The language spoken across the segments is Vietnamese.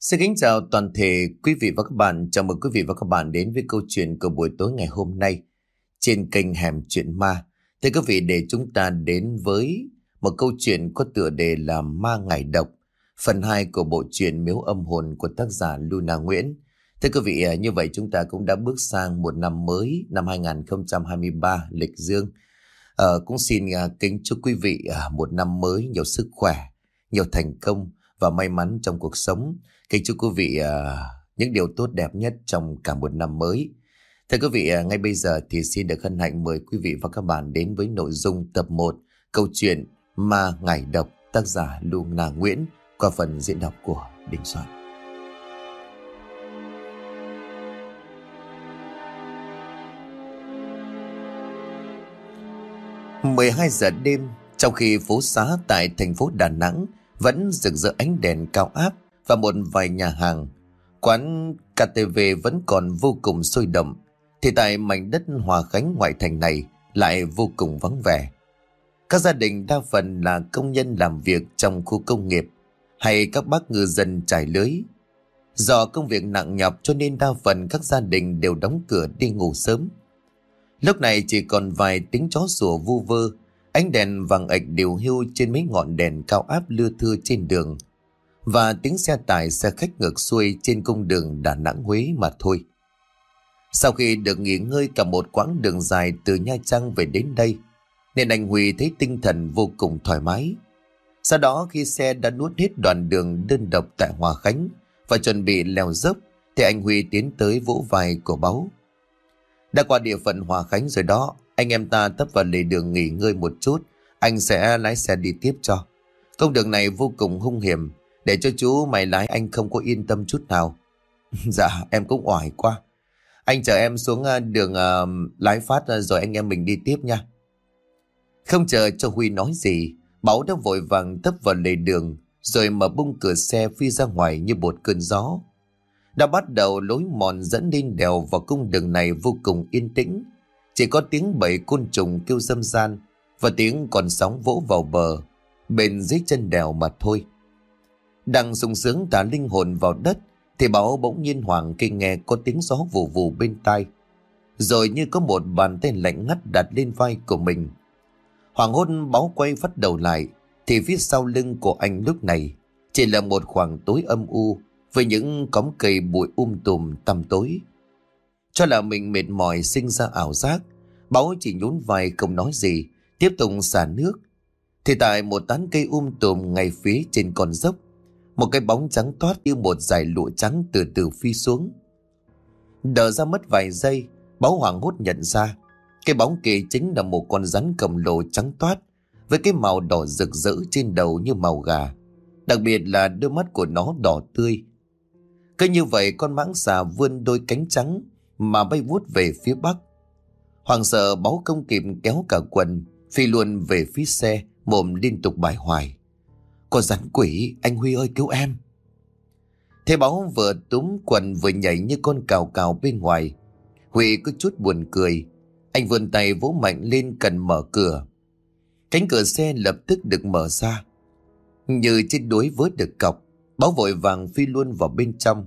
Xin kính chào toàn thể quý vị và các bạn. Chào mừng quý vị và các bạn đến với câu chuyện của buổi tối ngày hôm nay trên kênh Hẻm Chuyện Ma. Thưa quý vị, để chúng ta đến với một câu chuyện có tựa đề là Ma ngải Độc, phần 2 của bộ truyện Miếu Âm Hồn của tác giả Luna Nguyễn. Thưa quý vị, à, như vậy chúng ta cũng đã bước sang một năm mới, năm 2023 lịch dương. À, cũng xin à, kính chúc quý vị à, một năm mới nhiều sức khỏe, nhiều thành công và may mắn trong cuộc sống. Kính chúc quý vị à, những điều tốt đẹp nhất trong cả một năm mới. Thưa quý vị, à, ngay bây giờ thì xin được hân hạnh mời quý vị và các bạn đến với nội dung tập 1 câu chuyện Ma ngải Độc tác giả Luna Nguyễn qua phần diễn đọc của Đình Soạn. mười hai giờ đêm, trong khi phố xá tại thành phố Đà Nẵng vẫn rực rỡ ánh đèn cao áp và một vài nhà hàng. Quán KTV vẫn còn vô cùng sôi động, thì tại mảnh đất Hòa Khánh ngoại thành này lại vô cùng vắng vẻ. Các gia đình đa phần là công nhân làm việc trong khu công nghiệp hay các bác ngư dân trải lưới. Do công việc nặng nhọc cho nên đa phần các gia đình đều đóng cửa đi ngủ sớm. Lúc này chỉ còn vài tiếng chó sủa vu vơ, ánh đèn vàng ạch đều hưu trên mấy ngọn đèn cao áp lưa thưa trên đường và tiếng xe tải xe khách ngược xuôi trên cung đường Đà Nẵng Huế mà thôi. Sau khi được nghỉ ngơi cả một quãng đường dài từ Nha Trang về đến đây, nên anh Huy thấy tinh thần vô cùng thoải mái. Sau đó khi xe đã nuốt hết đoạn đường đơn độc tại Hòa Khánh và chuẩn bị leo dốc, thì anh Huy tiến tới vỗ vai của báu. Đã qua địa phận Hòa Khánh rồi đó, anh em ta tấp vào lề đường nghỉ ngơi một chút, anh sẽ lái xe đi tiếp cho. Công đường này vô cùng hung hiểm, để cho chú mày lái anh không có yên tâm chút nào. dạ, em cũng oải quá. Anh chờ em xuống à, đường uh, lái phát à, rồi anh em mình đi tiếp nha. Không chờ cho Huy nói gì, Bảo đã vội vàng tấp vào lề đường, rồi mở bung cửa xe phi ra ngoài như một cơn gió. Đã bắt đầu lối mòn dẫn lên đèo vào cung đường này vô cùng yên tĩnh. Chỉ có tiếng bầy côn trùng kêu dâm gian và tiếng còn sóng vỗ vào bờ, bên dưới chân đèo mà thôi. Đang sung sướng tả linh hồn vào đất, thì báo bỗng nhiên hoàng kinh nghe có tiếng gió vù vù bên tai. Rồi như có một bàn tay lạnh ngắt đặt lên vai của mình. Hoàng hôn báo quay phát đầu lại, thì phía sau lưng của anh lúc này chỉ là một khoảng tối âm u với những cóm cây bụi um tùm tăm tối. Cho là mình mệt mỏi sinh ra ảo giác, Báo chỉ nhún vai không nói gì, tiếp tục xả nước. Thì tại một tán cây um tùm ngay phía trên con dốc, một cái bóng trắng toát như một dải lụa trắng từ từ phi xuống. Đờ ra mất vài giây, Báo hoàng hốt nhận ra, cái bóng kia chính là một con rắn cầm lồ trắng toát, với cái màu đỏ rực rỡ trên đầu như màu gà. Đặc biệt là đôi mắt của nó đỏ tươi, cứ như vậy con mãng xà vươn đôi cánh trắng mà bay vút về phía bắc. Hoàng sợ báo công kịp kéo cả quần, phi luôn về phía xe, mồm liên tục bài hoài. Có rắn quỷ, anh Huy ơi cứu em. Thế báo vừa túm quần vừa nhảy như con cào cào bên ngoài. Huy có chút buồn cười. Anh vươn tay vỗ mạnh lên cần mở cửa. Cánh cửa xe lập tức được mở ra. Như trên đuối vớt được cọc. Báo vội vàng phi luôn vào bên trong.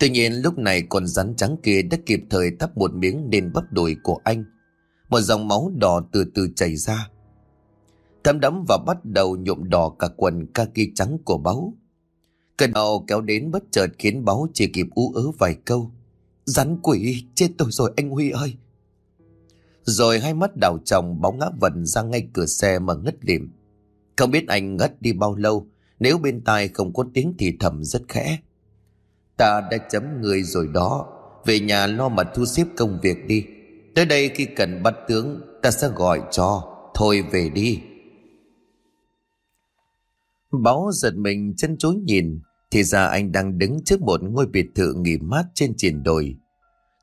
Tuy nhiên lúc này con rắn trắng kia đã kịp thời thắp một miếng lên bắp đùi của anh. Một dòng máu đỏ từ từ chảy ra. Thấm đấm và bắt đầu nhuộm đỏ cả quần kaki trắng của báu. Cơn đau kéo đến bất chợt khiến báu chỉ kịp ú ớ vài câu. Rắn quỷ, chết tôi rồi anh Huy ơi. Rồi hai mắt đảo chồng bóng ngã vần ra ngay cửa xe mà ngất lịm. Không biết anh ngất đi bao lâu nếu bên tai không có tiếng thì thầm rất khẽ Ta đã chấm người rồi đó. Về nhà lo mà thu xếp công việc đi. Tới đây khi cần bắt tướng, Ta sẽ gọi cho. Thôi về đi. Báo giật mình, chân chối nhìn. Thì ra anh đang đứng trước một ngôi biệt thự nghỉ mát trên triển đồi.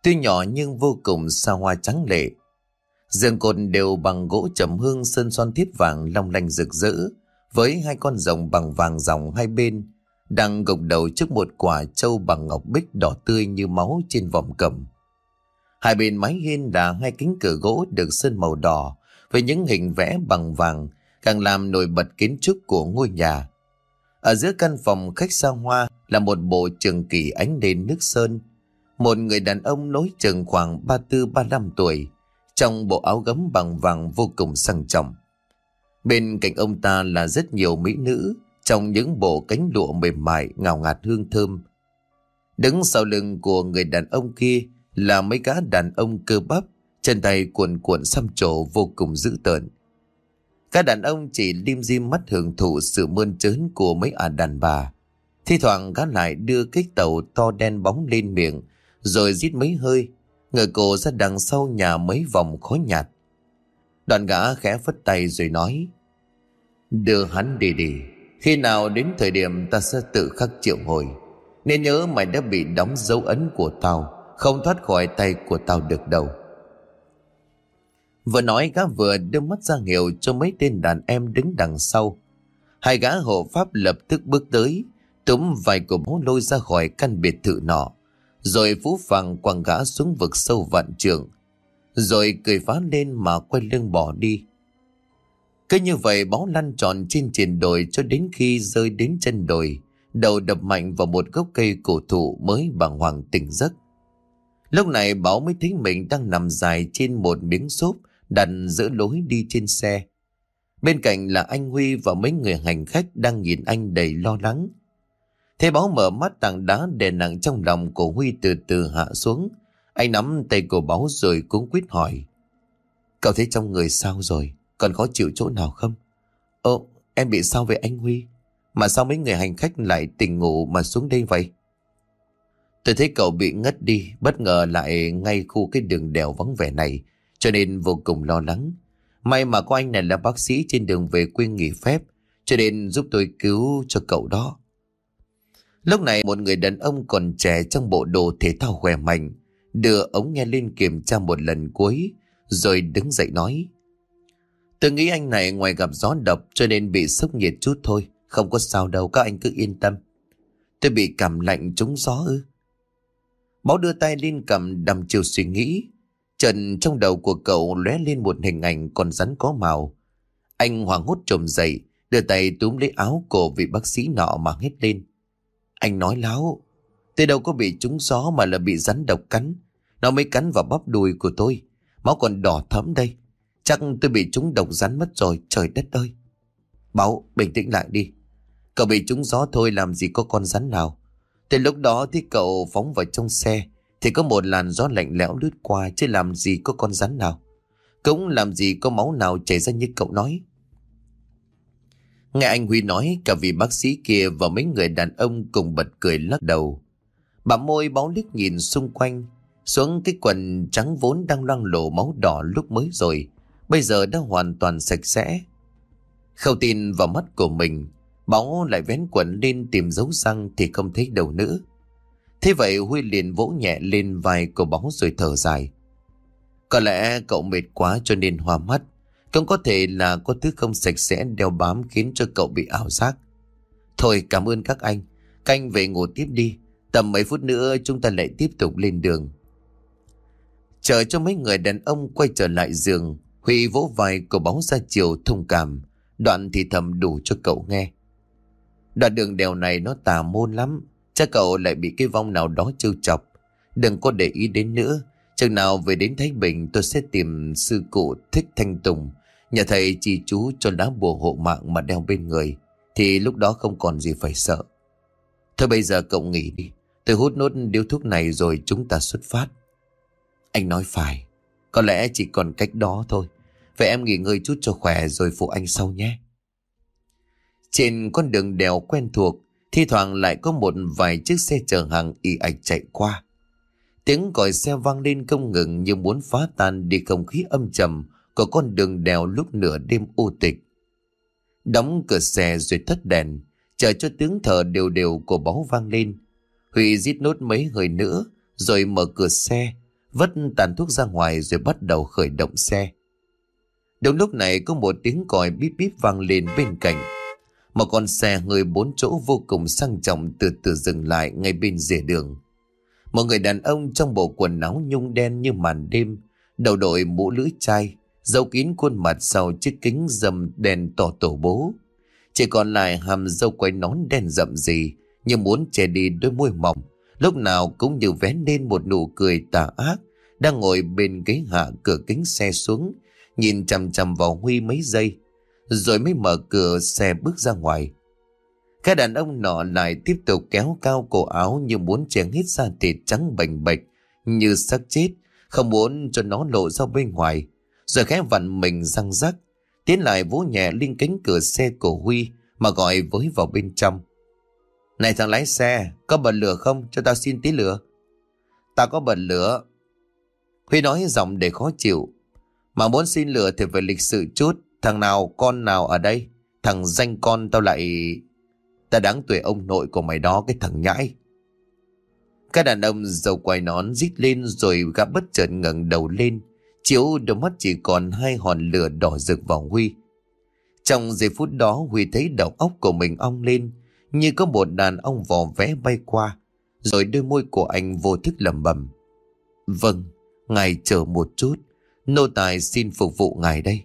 Tuy nhỏ nhưng vô cùng xa hoa trắng lệ. Giường cột đều bằng gỗ trầm hương sơn son thiết vàng long lanh rực rỡ, với hai con rồng bằng vàng dòng hai bên đang gục đầu trước một quả trâu bằng ngọc bích đỏ tươi như máu trên vòng cầm. Hai bên mái hiên là hai kính cửa gỗ được sơn màu đỏ với những hình vẽ bằng vàng càng làm nổi bật kiến trúc của ngôi nhà. Ở giữa căn phòng khách xa hoa là một bộ trường kỳ ánh đèn nước sơn. Một người đàn ông nối chừng khoảng 34-35 tuổi, trong bộ áo gấm bằng vàng vô cùng sang trọng. Bên cạnh ông ta là rất nhiều mỹ nữ, trong những bộ cánh lụa mềm mại, ngào ngạt hương thơm. Đứng sau lưng của người đàn ông kia là mấy gã đàn ông cơ bắp, chân tay cuộn cuộn xăm trổ vô cùng dữ tợn. Các đàn ông chỉ lim dim mắt hưởng thụ sự mơn trớn của mấy ả đàn bà. Thi thoảng gã lại đưa cái tàu to đen bóng lên miệng, rồi rít mấy hơi, người cổ ra đằng sau nhà mấy vòng khói nhạt. Đoàn gã khẽ phất tay rồi nói, Đưa hắn đi đi, khi nào đến thời điểm ta sẽ tự khắc triệu hồi. Nên nhớ mày đã bị đóng dấu ấn của tao, không thoát khỏi tay của tao được đâu. Vừa nói gã vừa đưa mắt ra hiệu cho mấy tên đàn em đứng đằng sau. Hai gã hộ pháp lập tức bước tới, túm vài của bố lôi ra khỏi căn biệt thự nọ. Rồi phú phàng quăng gã xuống vực sâu vạn trường. Rồi cười phá lên mà quay lưng bỏ đi. Cứ như vậy báo lăn tròn trên triền đồi cho đến khi rơi đến chân đồi. Đầu đập mạnh vào một gốc cây cổ thụ mới bàng hoàng tỉnh giấc. Lúc này báo mới thấy mình đang nằm dài trên một miếng xốp đặt giữa lối đi trên xe. Bên cạnh là anh Huy và mấy người hành khách đang nhìn anh đầy lo lắng. Thế báo mở mắt tảng đá đè nặng trong lòng của Huy từ từ hạ xuống. Anh nắm tay của báo rồi cũng quyết hỏi. Cậu thấy trong người sao rồi? Còn khó chịu chỗ nào không? Ồ, em bị sao vậy anh Huy? Mà sao mấy người hành khách lại tỉnh ngủ mà xuống đây vậy? Tôi thấy cậu bị ngất đi, bất ngờ lại ngay khu cái đường đèo vắng vẻ này, cho nên vô cùng lo lắng. May mà có anh này là bác sĩ trên đường về quê nghỉ phép, cho nên giúp tôi cứu cho cậu đó. Lúc này một người đàn ông còn trẻ trong bộ đồ thể thao khỏe mạnh, đưa ống nghe lên kiểm tra một lần cuối, rồi đứng dậy nói. Tôi nghĩ anh này ngoài gặp gió độc cho nên bị sốc nhiệt chút thôi, không có sao đâu, các anh cứ yên tâm. Tôi bị cảm lạnh trúng gió ư. Máu đưa tay lên cầm đầm chiều suy nghĩ, Trần trong đầu của cậu lóe lên một hình ảnh còn rắn có màu. Anh hoảng hốt trồm dậy, đưa tay túm lấy áo cổ vị bác sĩ nọ mà hét lên. Anh nói láo, tôi đâu có bị trúng gió mà là bị rắn độc cắn. Nó mới cắn vào bắp đùi của tôi, máu còn đỏ thẫm đây. Chắc tôi bị chúng độc rắn mất rồi, trời đất ơi. Bảo, bình tĩnh lại đi. Cậu bị trúng gió thôi làm gì có con rắn nào. Từ lúc đó thì cậu phóng vào trong xe, thì có một làn gió lạnh lẽo lướt qua chứ làm gì có con rắn nào. Cũng làm gì có máu nào chảy ra như cậu nói. Nghe anh Huy nói cả vị bác sĩ kia và mấy người đàn ông cùng bật cười lắc đầu. Bà môi báo liếc nhìn xung quanh, xuống cái quần trắng vốn đang loang lổ máu đỏ lúc mới rồi, bây giờ đã hoàn toàn sạch sẽ. Khâu tin vào mắt của mình, báo lại vén quần lên tìm dấu răng thì không thấy đầu nữa. Thế vậy Huy liền vỗ nhẹ lên vai của bóng rồi thở dài. Có lẽ cậu mệt quá cho nên hoa mắt. Cũng có thể là có thứ không sạch sẽ đeo bám khiến cho cậu bị ảo giác. Thôi cảm ơn các anh. Canh về ngủ tiếp đi. Tầm mấy phút nữa chúng ta lại tiếp tục lên đường. Chờ cho mấy người đàn ông quay trở lại giường. Huy vỗ vai cậu bóng ra chiều thông cảm. Đoạn thì thầm đủ cho cậu nghe. Đoạn đường đèo này nó tà môn lắm. Chắc cậu lại bị cái vong nào đó trêu chọc. Đừng có để ý đến nữa. Chừng nào về đến Thái Bình, tôi sẽ tìm sư cụ Thích Thanh Tùng. Nhà thầy chỉ chú cho lá bùa hộ mạng mà đeo bên người. Thì lúc đó không còn gì phải sợ. Thôi bây giờ cậu nghỉ đi. Tôi hút nốt điếu thuốc này rồi chúng ta xuất phát. Anh nói phải. Có lẽ chỉ còn cách đó thôi. Vậy em nghỉ ngơi chút cho khỏe rồi phụ anh sau nhé. Trên con đường đèo quen thuộc, Thi thoảng lại có một vài chiếc xe chở hàng y ạch chạy qua. Tiếng còi xe vang lên không ngừng như muốn phá tan đi không khí âm trầm của con đường đèo lúc nửa đêm u tịch. Đóng cửa xe rồi tắt đèn, chờ cho tiếng thở đều đều của báu vang lên. Huy giết nốt mấy hơi nữa, rồi mở cửa xe, vất tàn thuốc ra ngoài rồi bắt đầu khởi động xe. Đúng lúc này có một tiếng còi bíp bíp vang lên bên cạnh. Một con xe người bốn chỗ vô cùng sang trọng từ từ dừng lại ngay bên rìa đường. Một người đàn ông trong bộ quần áo nhung đen như màn đêm, đầu đội mũ lưỡi chai, dấu kín khuôn mặt sau chiếc kính dầm đèn tỏ tổ bố. Chỉ còn lại hàm dâu quay nón đen rậm gì, như muốn che đi đôi môi mỏng, lúc nào cũng như vén lên một nụ cười tà ác, đang ngồi bên ghế hạ cửa kính xe xuống, nhìn chằm chằm vào Huy mấy giây, rồi mới mở cửa xe bước ra ngoài. Cái đàn ông nọ lại tiếp tục kéo cao cổ áo như muốn chèn hết da thịt trắng bềnh bệch như xác chết, không muốn cho nó lộ ra bên ngoài, rồi khẽ vặn mình răng rắc, tiến lại vỗ nhẹ lên cánh cửa xe của Huy mà gọi với vào bên trong. Này thằng lái xe, có bật lửa không? Cho tao xin tí lửa. Tao có bật lửa. Huy nói giọng để khó chịu. Mà muốn xin lửa thì phải lịch sự chút. Thằng nào, con nào ở đây? Thằng danh con tao lại... Ta đáng tuổi ông nội của mày đó, cái thằng nhãi. Các đàn ông dầu quai nón rít lên rồi gã bất chợt ngẩng đầu lên. Chiếu đôi mắt chỉ còn hai hòn lửa đỏ rực vào Huy. Trong giây phút đó Huy thấy đầu óc của mình ong lên như có một đàn ông vò vẽ bay qua. Rồi đôi môi của anh vô thức lẩm bẩm. Vâng, ngài chờ một chút. Nô tài xin phục vụ ngài đây.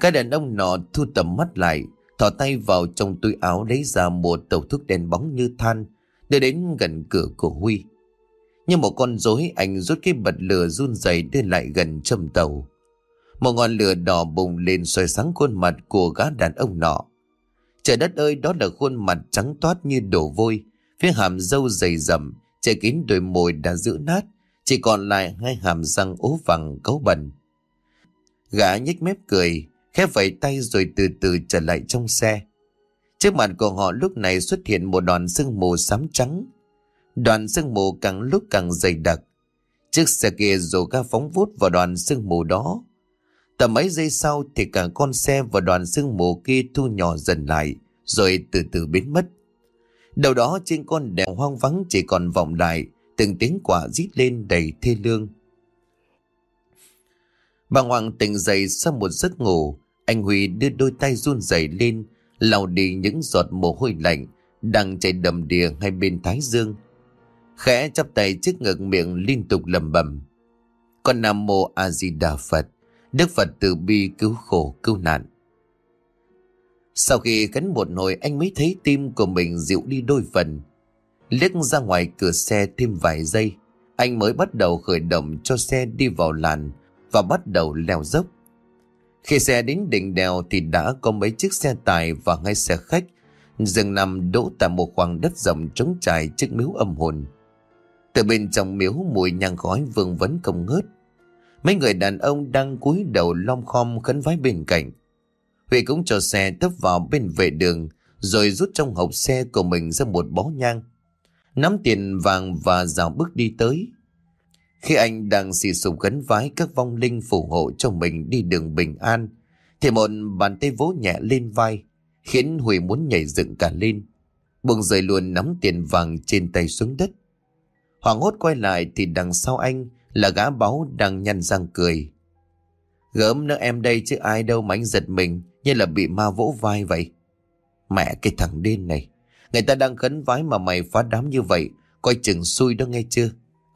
Cái đàn ông nọ thu tầm mắt lại, thò tay vào trong túi áo lấy ra một tàu thuốc đèn bóng như than, đưa đến gần cửa của Huy. Như một con rối anh rút cái bật lửa run rẩy đưa lại gần châm tàu. Một ngọn lửa đỏ bùng lên soi sáng khuôn mặt của gã đàn ông nọ. Trời đất ơi đó là khuôn mặt trắng toát như đổ vôi, phía hàm dâu dày dầm, che kín đôi môi đã giữ nát, chỉ còn lại hai hàm răng ố vàng cấu bẩn. Gã nhếch mép cười, khép vẩy tay rồi từ từ trở lại trong xe. Trước mặt của họ lúc này xuất hiện một đoàn sương mù xám trắng. Đoàn sương mù càng lúc càng dày đặc. Chiếc xe kia rồ ga phóng vút vào đoàn sương mù đó. Tầm mấy giây sau thì cả con xe và đoàn sương mù kia thu nhỏ dần lại, rồi từ từ biến mất. Đầu đó trên con đèo hoang vắng chỉ còn vọng lại, từng tiếng quả rít lên đầy thê lương. Bà Hoàng tỉnh dậy sau một giấc ngủ, anh Huy đưa đôi tay run rẩy lên, lau đi những giọt mồ hôi lạnh đang chảy đầm đìa hai bên thái dương. Khẽ chắp tay trước ngực miệng liên tục lầm bầm. Con Nam Mô A Di Đà Phật, Đức Phật từ bi cứu khổ cứu nạn. Sau khi cắn một hồi anh mới thấy tim của mình dịu đi đôi phần. Liếc ra ngoài cửa xe thêm vài giây, anh mới bắt đầu khởi động cho xe đi vào làn và bắt đầu leo dốc. Khi xe đến đỉnh đèo thì đã có mấy chiếc xe tải và ngay xe khách dừng nằm đỗ tại một khoảng đất rộng trống trải trước miếu âm hồn. Từ bên trong miếu mùi nhang khói vương vấn không ngớt. Mấy người đàn ông đang cúi đầu lom khom khấn vái bên cạnh. Huy cũng cho xe tấp vào bên vệ đường rồi rút trong hộp xe của mình ra một bó nhang. Nắm tiền vàng và rào bước đi tới. Khi anh đang xì sụp gấn vái các vong linh phù hộ cho mình đi đường bình an, thì một bàn tay vỗ nhẹ lên vai, khiến Huy muốn nhảy dựng cả lên. Buông rời luôn nắm tiền vàng trên tay xuống đất. Hoàng hốt quay lại thì đằng sau anh là gã báo đang nhăn răng cười. Gớm nữa em đây chứ ai đâu mà anh giật mình như là bị ma vỗ vai vậy. Mẹ cái thằng điên này, người ta đang khấn vái mà mày phá đám như vậy, coi chừng xui đó nghe chưa?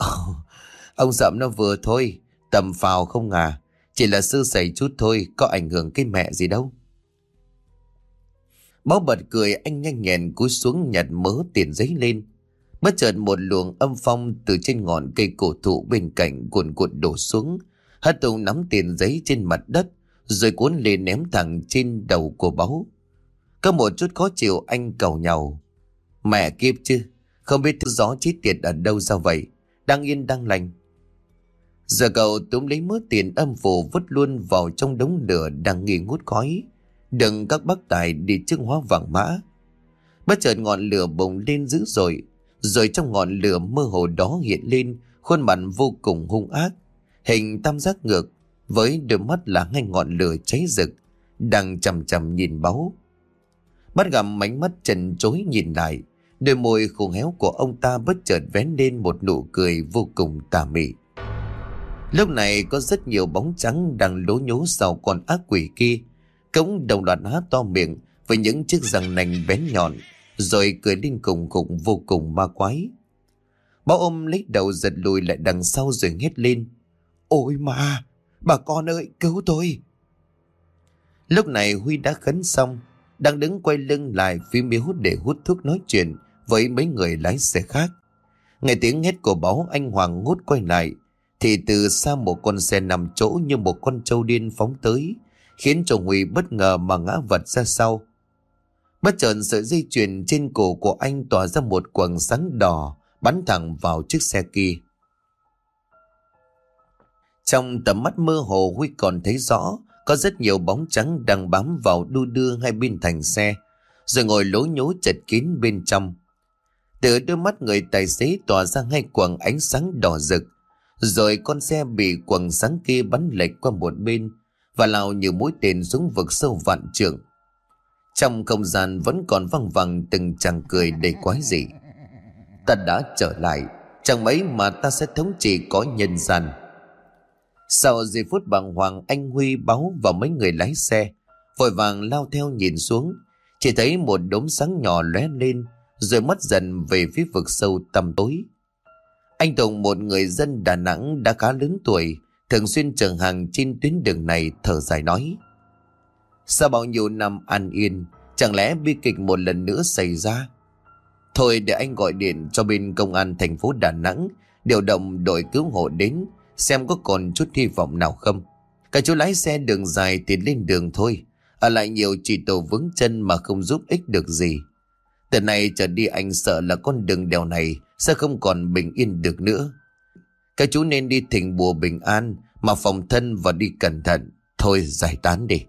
Oh, ông sậm nó vừa thôi, tầm phào không à, chỉ là sư sẩy chút thôi, có ảnh hưởng cái mẹ gì đâu. Báo bật cười anh nhanh nhẹn cúi xuống nhặt mớ tiền giấy lên. Bất chợt một luồng âm phong từ trên ngọn cây cổ thụ bên cạnh cuộn cuộn đổ xuống. Hát tùng nắm tiền giấy trên mặt đất rồi cuốn lên ném thẳng trên đầu của báu. Có một chút khó chịu anh cầu nhau. Mẹ kiếp chứ, không biết thứ gió chết tiệt ở đâu ra vậy, đang yên đang lành. Giờ cậu túm lấy mớ tiền âm phủ vứt luôn vào trong đống lửa đang nghi ngút khói. Đừng các bác tài đi trước hóa vàng mã. Bất chợt ngọn lửa bùng lên dữ dội, rồi trong ngọn lửa mơ hồ đó hiện lên khuôn mặt vô cùng hung ác, hình tam giác ngược với đôi mắt là ngay ngọn lửa cháy rực, đang chầm chầm nhìn báu. Bắt gặp mánh mắt trần chối nhìn lại, đôi môi khô héo của ông ta bất chợt vén lên một nụ cười vô cùng tà mị. Lúc này có rất nhiều bóng trắng đang lố nhố sau con ác quỷ kia, cống đồng loạt há to miệng với những chiếc răng nành bén nhọn, rồi cười lên cùng khủng vô cùng ma quái. Báo ôm lấy đầu giật lùi lại đằng sau rồi hét lên. Ôi ma, bà con ơi, cứu tôi! Lúc này Huy đã khấn xong, đang đứng quay lưng lại phía miếu để hút thuốc nói chuyện với mấy người lái xe khác. Nghe tiếng hét của báo anh Hoàng ngút quay lại, thì từ xa một con xe nằm chỗ như một con trâu điên phóng tới, khiến cho Huy bất ngờ mà ngã vật ra sau. Bất chợt sợi dây chuyền trên cổ của anh tỏa ra một quầng sáng đỏ, bắn thẳng vào chiếc xe kia. Trong tầm mắt mơ hồ Huy còn thấy rõ có rất nhiều bóng trắng đang bám vào đu đưa hai bên thành xe, rồi ngồi lố nhố chật kín bên trong. Từ đôi mắt người tài xế tỏa ra hai quầng ánh sáng đỏ rực, rồi con xe bị quầng sáng kia bắn lệch qua một bên và lao như mũi tên xuống vực sâu vạn trượng. Trong không gian vẫn còn văng vẳng từng chàng cười đầy quái dị. Ta đã trở lại, chẳng mấy mà ta sẽ thống trị có nhân gian. Sau giây phút bàng hoàng anh Huy báo vào mấy người lái xe, vội vàng lao theo nhìn xuống, chỉ thấy một đốm sáng nhỏ lóe lên, rồi mất dần về phía vực sâu tăm tối. Anh Tùng một người dân Đà Nẵng đã khá lớn tuổi, thường xuyên chở hàng trên tuyến đường này thở dài nói. Sau bao nhiêu năm an yên, chẳng lẽ bi kịch một lần nữa xảy ra? Thôi để anh gọi điện cho bên công an thành phố Đà Nẵng điều động đội cứu hộ đến xem có còn chút hy vọng nào không. Cả chú lái xe đường dài thì lên đường thôi. Ở lại nhiều chỉ tổ vững chân mà không giúp ích được gì. Từ nay trở đi anh sợ là con đường đèo này sẽ không còn bình yên được nữa. Các chú nên đi thỉnh bùa bình an mà phòng thân và đi cẩn thận. Thôi, giải tán đi.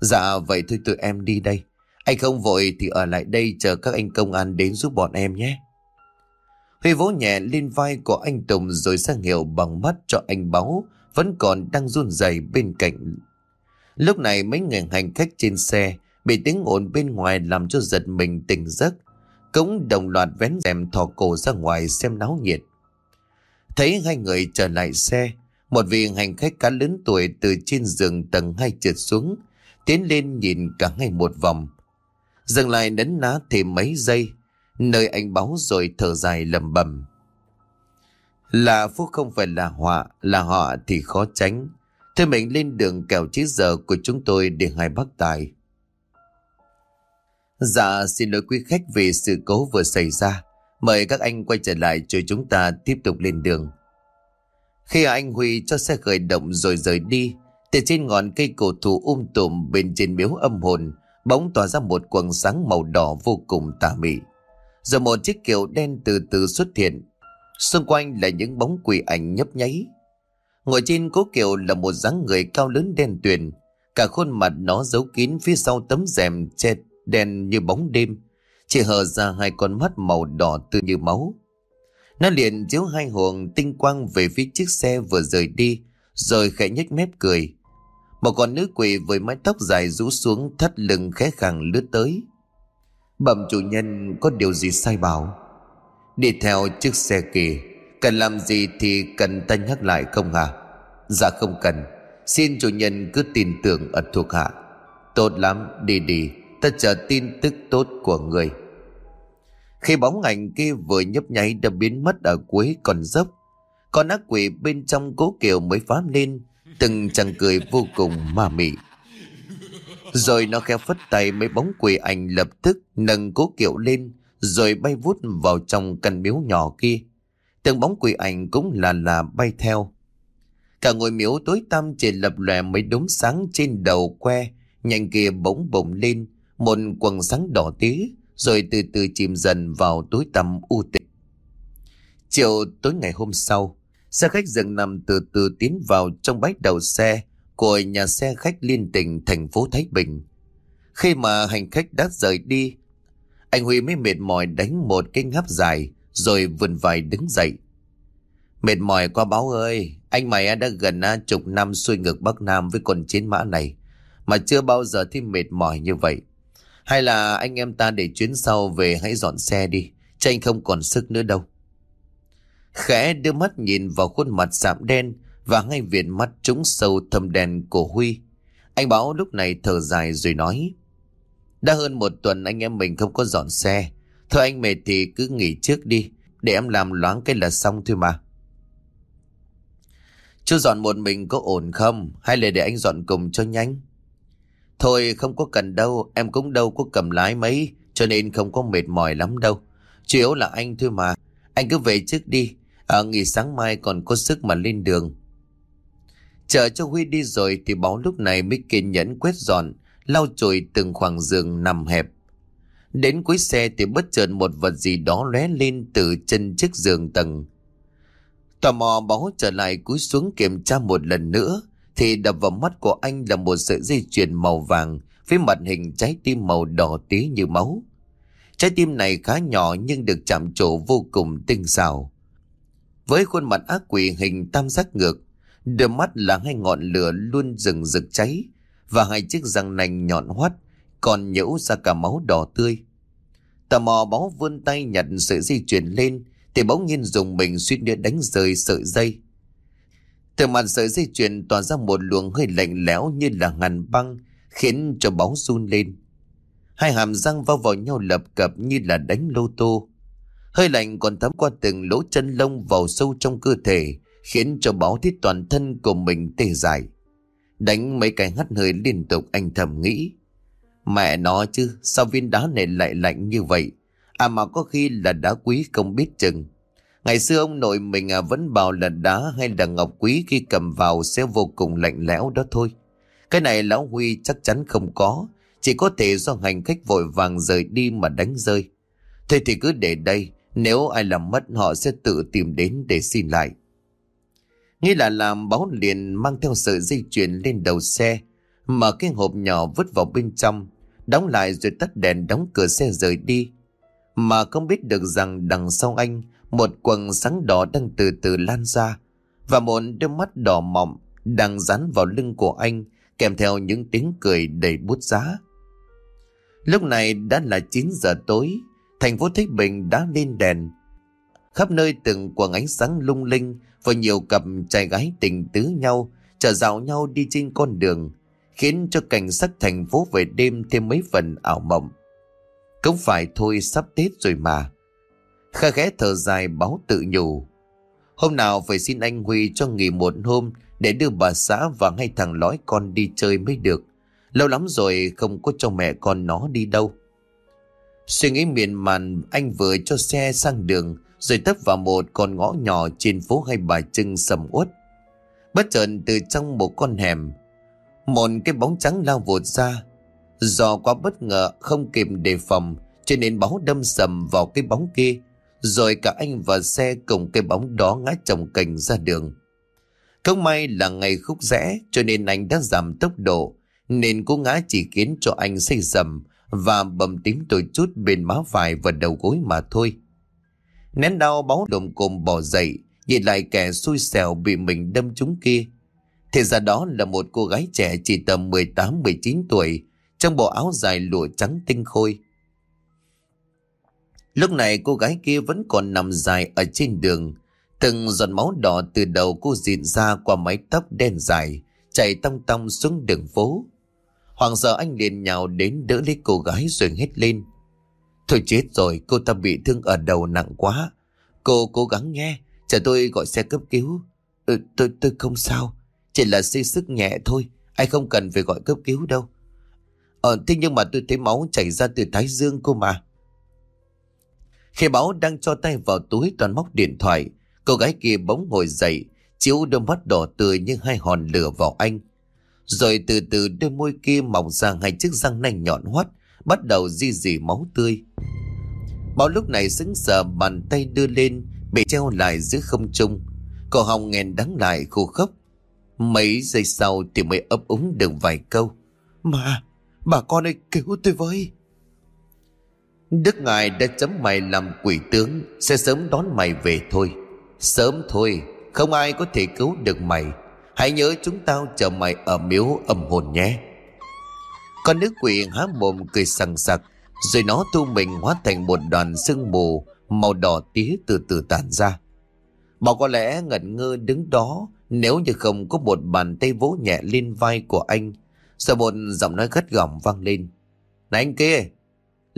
Dạ vậy thôi tụi em đi đây. Anh không vội thì ở lại đây chờ các anh công an đến giúp bọn em nhé. Huy vỗ nhẹ lên vai của anh Tùng rồi sang hiệu bằng mắt cho anh báo vẫn còn đang run rẩy bên cạnh. Lúc này mấy người hành khách trên xe bị tiếng ồn bên ngoài làm cho giật mình tỉnh giấc. Cũng đồng loạt vén rèm thò cổ ra ngoài xem náo nhiệt. Thấy hai người trở lại xe, một vị hành khách cá lớn tuổi từ trên giường tầng hai trượt xuống, tiến lên nhìn cả ngay một vòng. Dừng lại nấn ná thêm mấy giây, nơi anh báo rồi thở dài lầm bầm. Là phúc không phải là họa, là họ thì khó tránh. Thôi mình lên đường kèo chí giờ của chúng tôi để hai bác tài. Dạ xin lỗi quý khách vì sự cố vừa xảy ra. Mời các anh quay trở lại cho chúng ta tiếp tục lên đường. Khi anh Huy cho xe khởi động rồi rời đi, từ trên ngọn cây cổ thụ um tùm bên trên miếu âm hồn, bỗng tỏa ra một quầng sáng màu đỏ vô cùng tà mị. Rồi một chiếc kiệu đen từ từ xuất hiện. Xung quanh là những bóng quỷ ảnh nhấp nháy. Ngồi trên cố kiệu là một dáng người cao lớn đen tuyền. Cả khuôn mặt nó giấu kín phía sau tấm rèm che đen như bóng đêm. Chỉ hờ ra hai con mắt màu đỏ tươi như máu. Nó liền chiếu hai huồng tinh quang về phía chiếc xe vừa rời đi, rồi khẽ nhếch mép cười. Một con nữ quỷ với mái tóc dài rũ xuống thắt lưng khẽ khàng lướt tới. Bẩm chủ nhân có điều gì sai bảo Đi theo chiếc xe kỳ Cần làm gì thì cần ta nhắc lại không hả Dạ không cần Xin chủ nhân cứ tin tưởng ở thuộc hạ Tốt lắm đi đi Ta chờ tin tức tốt của người Khi bóng ảnh kia vừa nhấp nháy đã biến mất ở cuối con dốc Con ác quỷ bên trong cố kiều mới phá lên Từng chàng cười vô cùng ma mị rồi nó khẽ phất tay mấy bóng quỷ ảnh lập tức nâng cố kiệu lên rồi bay vút vào trong căn miếu nhỏ kia. Từng bóng quỷ ảnh cũng là là bay theo. Cả ngôi miếu tối tăm chỉ lập lòe mấy đốm sáng trên đầu que, nhanh kia bỗng bỗng lên, một quầng sáng đỏ tí, rồi từ từ chìm dần vào tối tăm u tịch. Chiều tối ngày hôm sau, xe khách dừng nằm từ từ tiến vào trong bãi đầu xe, của nhà xe khách liên tỉnh thành phố Thái Bình. Khi mà hành khách đã rời đi, anh Huy mới mệt mỏi đánh một cái ngáp dài rồi vườn vải đứng dậy. Mệt mỏi qua báo ơi, anh mày đã gần chục năm xuôi ngược Bắc Nam với con chiến mã này, mà chưa bao giờ thấy mệt mỏi như vậy. Hay là anh em ta để chuyến sau về hãy dọn xe đi, cho anh không còn sức nữa đâu. Khẽ đưa mắt nhìn vào khuôn mặt sạm đen, và ngay viền mắt trúng sâu thâm đen của Huy. Anh Bảo lúc này thở dài rồi nói. Đã hơn một tuần anh em mình không có dọn xe. Thôi anh mệt thì cứ nghỉ trước đi. Để em làm loáng cái là xong thôi mà. Chú dọn một mình có ổn không? Hay là để anh dọn cùng cho nhanh? Thôi không có cần đâu, em cũng đâu có cầm lái mấy, cho nên không có mệt mỏi lắm đâu. Chủ yếu là anh thôi mà, anh cứ về trước đi, à, nghỉ sáng mai còn có sức mà lên đường. Chờ cho Huy đi rồi thì báo lúc này mới kiên nhẫn quét dọn, lau chùi từng khoảng giường nằm hẹp. Đến cuối xe thì bất chợt một vật gì đó lóe lên từ chân chiếc giường tầng. Tò mò báo trở lại cúi xuống kiểm tra một lần nữa thì đập vào mắt của anh là một sợi dây chuyền màu vàng với mặt hình trái tim màu đỏ tí như máu. Trái tim này khá nhỏ nhưng được chạm trổ vô cùng tinh xảo. Với khuôn mặt ác quỷ hình tam giác ngược, đôi mắt là hai ngọn lửa luôn rừng rực cháy và hai chiếc răng nành nhọn hoắt còn nhễu ra cả máu đỏ tươi. Tò mò báo vươn tay nhặt sợi dây chuyền lên thì bỗng nhiên dùng mình suýt nữa đánh rơi sợi dây. Từ mặt sợi dây chuyền tỏa ra một luồng hơi lạnh lẽo như là ngàn băng khiến cho báo run lên. Hai hàm răng vào vào nhau lập cập như là đánh lô tô. Hơi lạnh còn thấm qua từng lỗ chân lông vào sâu trong cơ thể khiến cho báo thiết toàn thân của mình tê dại. Đánh mấy cái hắt hơi liên tục anh thầm nghĩ. Mẹ nó chứ, sao viên đá này lại lạnh như vậy? À mà có khi là đá quý không biết chừng. Ngày xưa ông nội mình à, vẫn bảo là đá hay là ngọc quý khi cầm vào sẽ vô cùng lạnh lẽo đó thôi. Cái này lão Huy chắc chắn không có, chỉ có thể do hành khách vội vàng rời đi mà đánh rơi. Thế thì cứ để đây, nếu ai làm mất họ sẽ tự tìm đến để xin lại. Nghĩ là làm báo liền mang theo sợi dây chuyền lên đầu xe, mở cái hộp nhỏ vứt vào bên trong, đóng lại rồi tắt đèn đóng cửa xe rời đi. Mà không biết được rằng đằng sau anh, một quần sáng đỏ đang từ từ lan ra, và một đôi mắt đỏ mọng đang dán vào lưng của anh, kèm theo những tiếng cười đầy bút giá. Lúc này đã là 9 giờ tối, thành phố Thích Bình đã lên đèn. Khắp nơi từng quần ánh sáng lung linh và nhiều cặp trai gái tình tứ nhau, trở dạo nhau đi trên con đường, khiến cho cảnh sắc thành phố về đêm thêm mấy phần ảo mộng. Cũng phải thôi sắp Tết rồi mà. Kha ghé thở dài báo tự nhủ. Hôm nào phải xin anh Huy cho nghỉ một hôm để đưa bà xã và ngay thằng lói con đi chơi mới được. Lâu lắm rồi không có cho mẹ con nó đi đâu. Suy nghĩ miền màn anh vừa cho xe sang đường rồi tấp vào một con ngõ nhỏ trên phố hay bà trưng sầm uất. Bất chợt từ trong một con hẻm, một cái bóng trắng lao vụt ra. Do quá bất ngờ không kịp đề phòng cho nên báo đâm sầm vào cái bóng kia rồi cả anh và xe cùng cái bóng đó ngã chồng cành ra đường. Không may là ngày khúc rẽ, cho nên anh đã giảm tốc độ, nên cú ngã chỉ khiến cho anh xây sầm và bầm tím tôi chút bên má phải và đầu gối mà thôi. Nén đau báo lồm cồm bỏ dậy, nhìn lại kẻ xui xẻo bị mình đâm trúng kia. Thì ra đó là một cô gái trẻ chỉ tầm 18-19 tuổi, trong bộ áo dài lụa trắng tinh khôi. Lúc này cô gái kia vẫn còn nằm dài ở trên đường. Từng giọt máu đỏ từ đầu cô dịn ra qua mái tóc đen dài, chạy tong tong xuống đường phố. Hoàng sợ anh liền nhào đến đỡ lấy cô gái rồi hét lên. Thôi chết rồi, cô ta bị thương ở đầu nặng quá. Cô cố gắng nghe, chờ tôi gọi xe cấp cứu. Ừ, tôi tôi không sao, chỉ là xây sức nhẹ thôi, anh không cần phải gọi cấp cứu đâu. Ờ, thế nhưng mà tôi thấy máu chảy ra từ thái dương cô mà. Khi báo đang cho tay vào túi toàn móc điện thoại, cô gái kia bỗng ngồi dậy, chiếu đôi mắt đỏ tươi như hai hòn lửa vào anh. Rồi từ từ đôi môi kia mọc ra hai chiếc răng nanh nhọn hoắt, bắt đầu di dì máu tươi. Báo lúc này sững sờ bàn tay đưa lên, bị treo lại giữa không trung. Cổ họng nghẹn đắng lại khô khốc. Mấy giây sau thì mới ấp úng được vài câu. Mà, bà con ơi cứu tôi với. Đức Ngài đã chấm mày làm quỷ tướng, Sẽ sớm đón mày về thôi. Sớm thôi, Không ai có thể cứu được mày. Hãy nhớ chúng tao chờ mày ở miếu âm hồn nhé. Con nữ quỷ há mồm cười sằng sặc, Rồi nó thu mình hóa thành một đoàn sương mù Màu đỏ tía từ từ tản ra. Bảo có lẽ ngẩn ngơ đứng đó, Nếu như không có một bàn tay vỗ nhẹ lên vai của anh. Rồi một giọng nói gắt gỏng vang lên. Này anh kia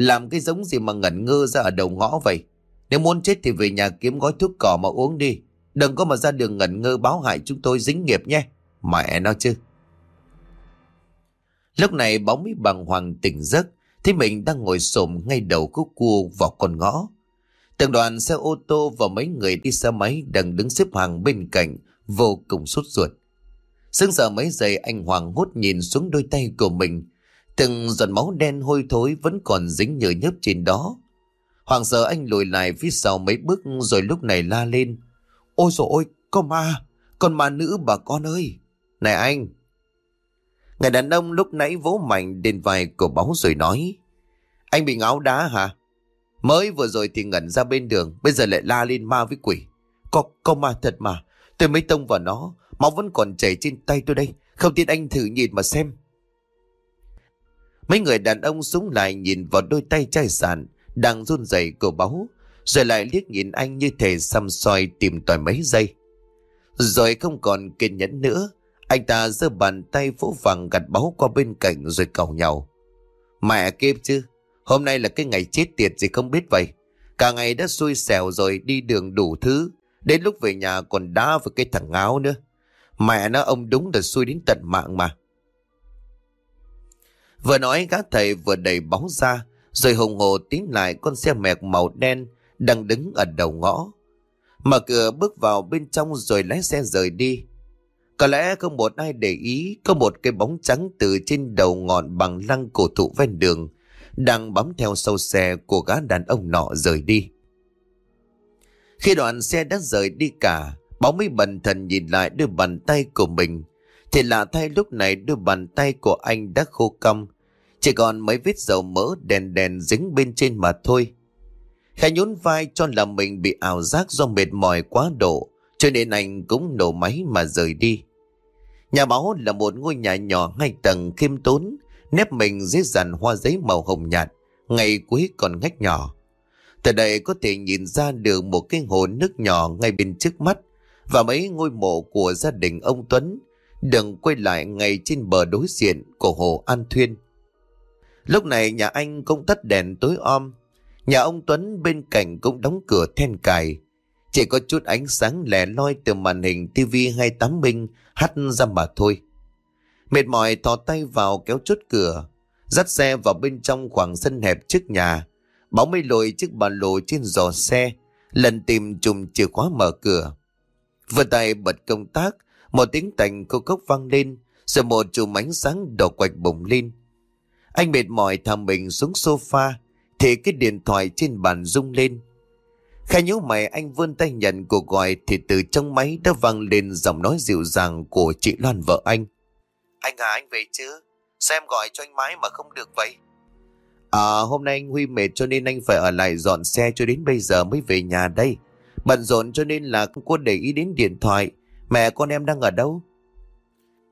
làm cái giống gì mà ngẩn ngơ ra ở đầu ngõ vậy? Nếu muốn chết thì về nhà kiếm gói thuốc cỏ mà uống đi. Đừng có mà ra đường ngẩn ngơ báo hại chúng tôi dính nghiệp nhé. Mẹ nó chứ. Lúc này bóng mỹ bằng hoàng tỉnh giấc, thì mình đang ngồi xổm ngay đầu khúc cua vào con ngõ. Từng đoàn xe ô tô và mấy người đi xe máy đang đứng xếp hàng bên cạnh, vô cùng sốt ruột. Sưng sợ mấy giây anh Hoàng hốt nhìn xuống đôi tay của mình. Từng giọt máu đen hôi thối vẫn còn dính nhờ nhớp trên đó. Hoàng sợ anh lùi lại phía sau mấy bước rồi lúc này la lên. Ôi dồi ôi, con ma, con ma nữ bà con ơi. Này anh. Người đàn ông lúc nãy vỗ mạnh đến vai của báu rồi nói. Anh bị ngáo đá hả? Mới vừa rồi thì ngẩn ra bên đường, bây giờ lại la lên ma với quỷ. Có, có ma thật mà, tôi mới tông vào nó, máu vẫn còn chảy trên tay tôi đây, không tin anh thử nhìn mà xem. Mấy người đàn ông súng lại nhìn vào đôi tay chai sàn, đang run rẩy cổ báu, rồi lại liếc nhìn anh như thể xăm soi tìm tòi mấy giây. Rồi không còn kiên nhẫn nữa, anh ta giơ bàn tay vỗ vàng gặt báu qua bên cạnh rồi cầu nhau. Mẹ kiếp chứ, hôm nay là cái ngày chết tiệt gì không biết vậy. Cả ngày đã xui xẻo rồi đi đường đủ thứ, đến lúc về nhà còn đá với cái thằng áo nữa. Mẹ nó ông đúng là xui đến tận mạng mà. Vừa nói gã thầy vừa đẩy bóng ra, rồi hùng hồ tiến lại con xe mẹc màu đen đang đứng ở đầu ngõ. Mở cửa bước vào bên trong rồi lái xe rời đi. Có lẽ không một ai để ý có một cái bóng trắng từ trên đầu ngọn bằng lăng cổ thụ ven đường đang bám theo sau xe của gã đàn ông nọ rời đi. Khi đoạn xe đã rời đi cả, bóng mới bần thần nhìn lại đôi bàn tay của mình. Thì lạ thay lúc này đôi bàn tay của anh đã khô cong, chỉ còn mấy vết dầu mỡ đèn đèn dính bên trên mà thôi. Khẽ nhún vai cho là mình bị ảo giác do mệt mỏi quá độ, cho nên anh cũng nổ máy mà rời đi. Nhà báo là một ngôi nhà nhỏ hai tầng khiêm tốn, nếp mình dưới dàn hoa giấy màu hồng nhạt, ngày cuối còn ngách nhỏ. Từ đây có thể nhìn ra được một cái hồ nước nhỏ ngay bên trước mắt và mấy ngôi mộ của gia đình ông Tuấn đừng quay lại ngay trên bờ đối diện của hồ An Thuyên. Lúc này nhà anh cũng tắt đèn tối om, nhà ông Tuấn bên cạnh cũng đóng cửa then cài. Chỉ có chút ánh sáng lẻ loi từ màn hình TV 28 minh hắt ra mà thôi. Mệt mỏi thò tay vào kéo chốt cửa, dắt xe vào bên trong khoảng sân hẹp trước nhà. bóng mây lội chiếc ba lô trên giò xe, lần tìm chùm chìa khóa mở cửa. Vừa tay bật công tác, một tiếng tành khô cốc vang lên, rồi một chùm ánh sáng đỏ quạch bùng lên. Anh mệt mỏi thầm mình xuống sofa, thì cái điện thoại trên bàn rung lên. Khai nhíu mày anh vươn tay nhận cuộc gọi thì từ trong máy đã vang lên giọng nói dịu dàng của chị Loan vợ anh. Anh à anh về chứ? Sao em gọi cho anh mãi mà không được vậy? À hôm nay anh Huy mệt cho nên anh phải ở lại dọn xe cho đến bây giờ mới về nhà đây. Bận rộn cho nên là không có để ý đến điện thoại. Mẹ con em đang ở đâu?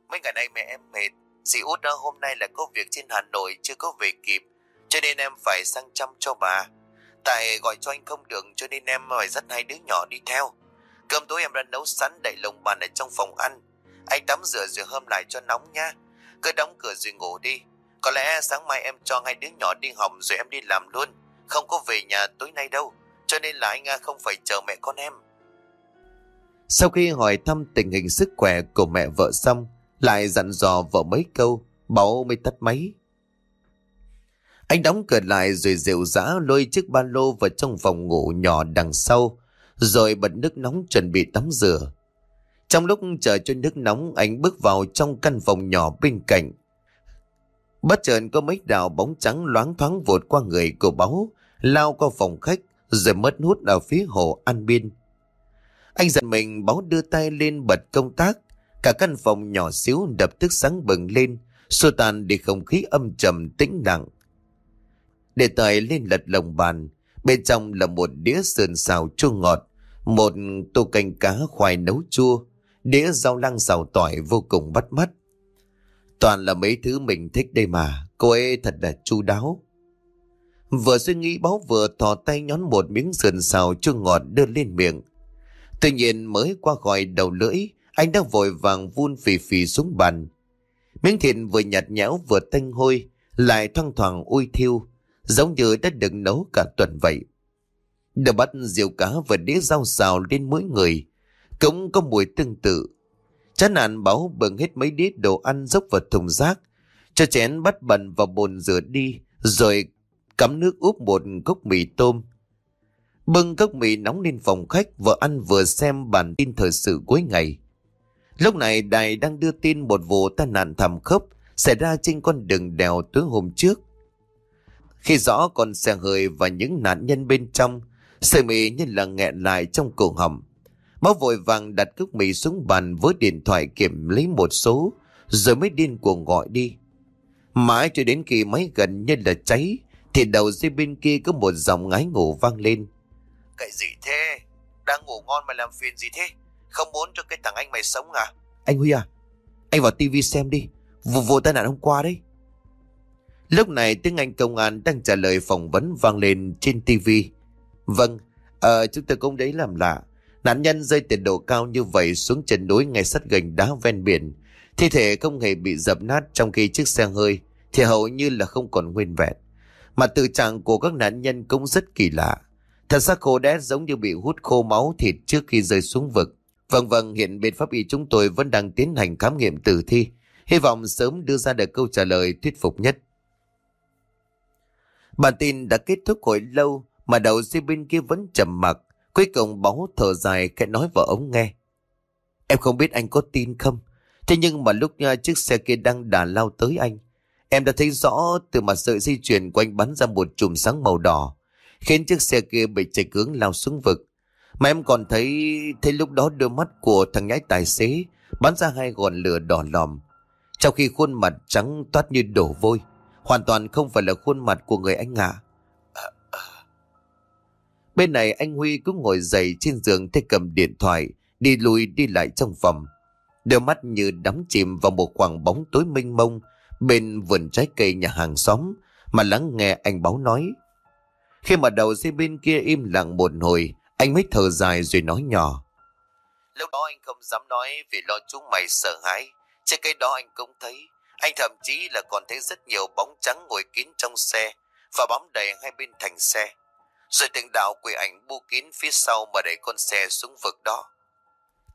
Mấy ngày nay mẹ em mệt. Dì út đó hôm nay là có việc trên Hà Nội, chưa có về kịp. Cho nên em phải sang chăm cho bà. Tại gọi cho anh không được, cho nên em phải dắt hai đứa nhỏ đi theo. Cơm tối em đã nấu sẵn đầy lồng bàn ở trong phòng ăn. Anh tắm rửa rồi hôm lại cho nóng nha. Cứ đóng cửa rồi ngủ đi. Có lẽ sáng mai em cho hai đứa nhỏ đi học rồi em đi làm luôn. Không có về nhà tối nay đâu. Cho nên là anh à, không phải chờ mẹ con em. Sau khi hỏi thăm tình hình sức khỏe của mẹ vợ xong, lại dặn dò vợ mấy câu, bảo mới tắt máy. Anh đóng cửa lại rồi rượu dã lôi chiếc ba lô vào trong phòng ngủ nhỏ đằng sau, rồi bật nước nóng chuẩn bị tắm rửa. Trong lúc chờ cho nước nóng, anh bước vào trong căn phòng nhỏ bên cạnh. Bất chợt có mấy đạo bóng trắng loáng thoáng vụt qua người của báu, lao qua phòng khách, rồi mất hút ở phía hồ An Biên. Anh giật mình báo đưa tay lên bật công tác, cả căn phòng nhỏ xíu đập tức sáng bừng lên, xua tan đi không khí âm trầm tĩnh lặng. Để tài lên lật lồng bàn, bên trong là một đĩa sườn xào chua ngọt, một tô canh cá khoai nấu chua, đĩa rau lăng xào tỏi vô cùng bắt mắt. Toàn là mấy thứ mình thích đây mà, cô ấy thật là chu đáo. Vừa suy nghĩ báo vừa thò tay nhón một miếng sườn xào chua ngọt đưa lên miệng. Tuy nhiên mới qua khỏi đầu lưỡi, anh đã vội vàng vun phì phì xuống bàn. Miếng thịt vừa nhạt nhẽo vừa tanh hôi, lại thoang thoảng ui thiêu, giống như đã được nấu cả tuần vậy. Đồ bắt rượu cá và đĩa rau xào lên mỗi người, cũng có mùi tương tự. Chán nản báo bừng hết mấy đĩa đồ ăn dốc vào thùng rác, Cho chén bắt bẩn vào bồn rửa đi, rồi cắm nước úp một cốc mì tôm. Bưng cốc mì nóng lên phòng khách, vừa ăn vừa xem bản tin thời sự cuối ngày. Lúc này đài đang đưa tin một vụ tai nạn thảm khốc xảy ra trên con đường đèo tối hôm trước. Khi rõ con xe hơi và những nạn nhân bên trong, sợi mì như là nghẹn lại trong cổ họng. Máu vội vàng đặt cốc mì xuống bàn với điện thoại kiểm lấy một số, rồi mới điên cuồng gọi đi. Mãi cho đến khi máy gần như là cháy, thì đầu dây bên kia có một giọng ngái ngủ vang lên cậy gì thế? Đang ngủ ngon mà làm phiền gì thế? Không muốn cho cái thằng anh mày sống à? Anh Huy à, anh vào tivi xem đi, vụ vụ tai nạn hôm qua đấy. Lúc này tiếng Anh công an đang trả lời phỏng vấn vang lên trên tivi. Vâng, ờ, chúng tôi cũng đấy làm lạ. Nạn nhân rơi từ độ cao như vậy xuống chân núi ngay sát gành đá ven biển. Thi thể không hề bị dập nát trong khi chiếc xe hơi thì hầu như là không còn nguyên vẹn. Mà tự trạng của các nạn nhân cũng rất kỳ lạ. Thật xác khô đét giống như bị hút khô máu thịt trước khi rơi xuống vực. Vâng vâng, hiện bên pháp y chúng tôi vẫn đang tiến hành khám nghiệm tử thi. Hy vọng sớm đưa ra được câu trả lời thuyết phục nhất. Bản tin đã kết thúc hồi lâu mà đầu dây bên kia vẫn trầm mặc. Cuối cùng báo thở dài khẽ nói vào ống nghe. Em không biết anh có tin không? Thế nhưng mà lúc nha, chiếc xe kia đang đà lao tới anh. Em đã thấy rõ từ mặt sợi di chuyển của anh bắn ra một chùm sáng màu đỏ. Khiến chiếc xe kia bị chạy hướng lao xuống vực. Mà em còn thấy thấy lúc đó đôi mắt của thằng nhãi tài xế bắn ra hai gọn lửa đỏ lòm. Trong khi khuôn mặt trắng toát như đổ vôi. Hoàn toàn không phải là khuôn mặt của người anh ạ. À, à. Bên này anh Huy cũng ngồi dậy trên giường tay cầm điện thoại, đi lùi đi lại trong phòng. Đôi mắt như đắm chìm vào một khoảng bóng tối mênh mông bên vườn trái cây nhà hàng xóm mà lắng nghe anh báo nói. Khi mà đầu dây bên kia im lặng một hồi, anh mới thở dài rồi nói nhỏ. Lúc đó anh không dám nói vì lo chúng mày sợ hãi. Trên cây đó anh cũng thấy. Anh thậm chí là còn thấy rất nhiều bóng trắng ngồi kín trong xe và bám đầy hai bên thành xe. Rồi từng đạo quỷ ảnh bu kín phía sau mà đẩy con xe xuống vực đó.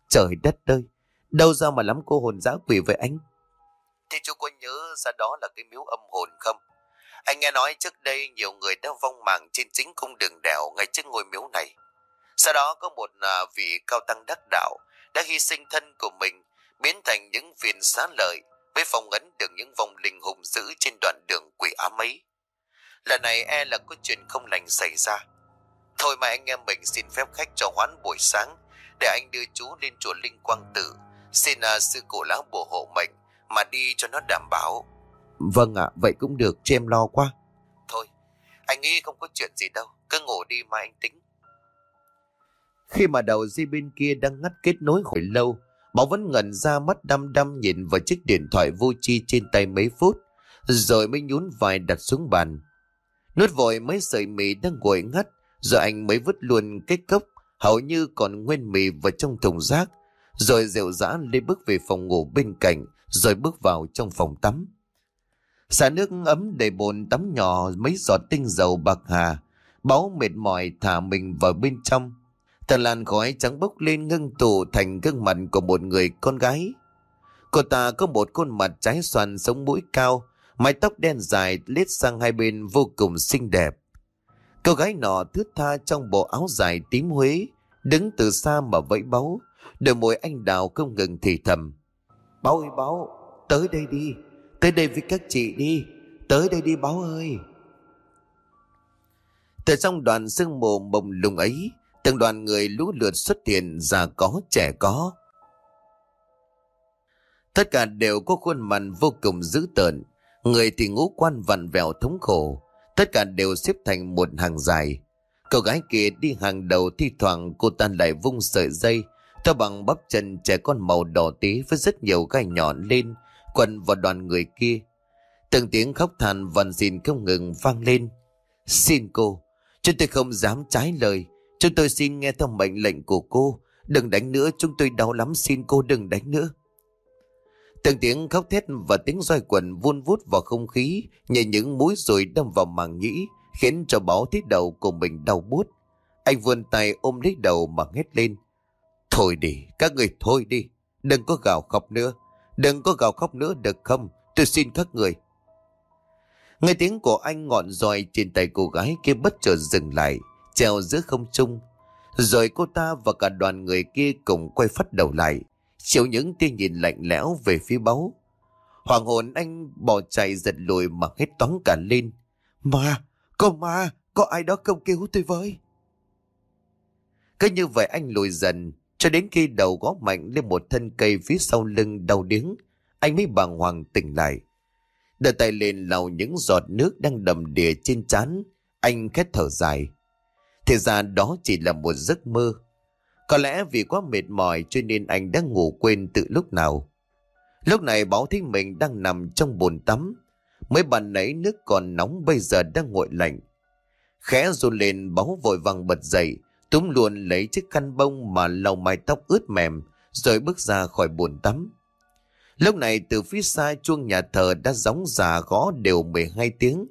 Trời đất ơi, đâu ra mà lắm cô hồn dã quỷ với anh? Thì chú có nhớ ra đó là cái miếu âm hồn không? Anh nghe nói trước đây nhiều người đã vong mạng trên chính cung đường đèo ngay trước ngôi miếu này. Sau đó có một à, vị cao tăng đắc đạo đã hy sinh thân của mình biến thành những viên xá lợi với phong ấn được những vong linh hùng dữ trên đoạn đường quỷ ám ấy. Lần này e là có chuyện không lành xảy ra. Thôi mà anh em mình xin phép khách cho hoãn buổi sáng để anh đưa chú lên chùa Linh Quang Tử xin uh, sư cổ lão bùa hộ mệnh mà đi cho nó đảm bảo. Vâng ạ, vậy cũng được, cho em lo quá. Thôi, anh nghĩ không có chuyện gì đâu, cứ ngủ đi mà anh tính. Khi mà đầu dây bên kia đang ngắt kết nối hồi lâu, Bảo vẫn ngẩn ra mắt đăm đăm nhìn vào chiếc điện thoại vô chi trên tay mấy phút, rồi mới nhún vai đặt xuống bàn. Nuốt vội mấy sợi mì đang nguội ngắt, rồi anh mới vứt luôn cái cốc, hầu như còn nguyên mì vào trong thùng rác, rồi dịu dã lên bước về phòng ngủ bên cạnh, rồi bước vào trong phòng tắm. Xả nước ấm đầy bồn tắm nhỏ mấy giọt tinh dầu bạc hà, báo mệt mỏi thả mình vào bên trong. Tờ làn khói trắng bốc lên ngưng tụ thành gương mặt của một người con gái. Cô ta có một khuôn mặt trái xoan sống mũi cao, mái tóc đen dài lết sang hai bên vô cùng xinh đẹp. Cô gái nọ thướt tha trong bộ áo dài tím huế, đứng từ xa mà vẫy báu, đôi môi anh đào không ngừng thì thầm. Báo ơi báo, tới đây đi, tới đây với các chị đi, tới đây đi báo ơi. Từ trong đoàn sương mù mông lung ấy, từng đoàn người lũ lượt xuất hiện già có trẻ có. Tất cả đều có khuôn mặt vô cùng dữ tợn, người thì ngũ quan vặn vẹo thống khổ, tất cả đều xếp thành một hàng dài. Cậu gái kia đi hàng đầu thi thoảng cô ta lại vung sợi dây, theo bằng bắp chân trẻ con màu đỏ tí với rất nhiều gai nhọn lên, quần vào đoàn người kia. Từng tiếng khóc than vằn xin không ngừng vang lên. Xin cô, chúng tôi không dám trái lời, chúng tôi xin nghe theo mệnh lệnh của cô. Đừng đánh nữa, chúng tôi đau lắm xin cô đừng đánh nữa. Từng tiếng khóc thét và tiếng roi quần vun vút vào không khí như những mũi rồi đâm vào màng nhĩ khiến cho báo thiết đầu của mình đau buốt. Anh vươn tay ôm lấy đầu mà hét lên. Thôi đi, các người thôi đi. Đừng có gào khóc nữa. Đừng có gào khóc nữa được không? Tôi xin các người. Nghe tiếng của anh ngọn roi trên tay cô gái kia bất chợt dừng lại, treo giữa không trung. Rồi cô ta và cả đoàn người kia cùng quay phát đầu lại, chiếu những tia nhìn lạnh lẽo về phía báu. Hoàng hồn anh bỏ chạy giật lùi mà hết toán cả lên. Ma, có ma, có ai đó không cứu tôi với. Cứ như vậy anh lùi dần, cho đến khi đầu gõ mạnh lên một thân cây phía sau lưng đau điếng, anh mới bàng hoàng tỉnh lại. Đưa tay lên lau những giọt nước đang đầm đìa trên trán anh khét thở dài. Thì ra đó chỉ là một giấc mơ. Có lẽ vì quá mệt mỏi cho nên anh đã ngủ quên từ lúc nào. Lúc này báo thấy mình đang nằm trong bồn tắm. Mới bàn nấy nước còn nóng bây giờ đang nguội lạnh. Khẽ run lên báo vội vàng bật dậy, túm luôn lấy chiếc khăn bông mà lau mái tóc ướt mềm, rồi bước ra khỏi bồn tắm. Lúc này từ phía xa chuông nhà thờ đã gióng già gõ đều 12 tiếng.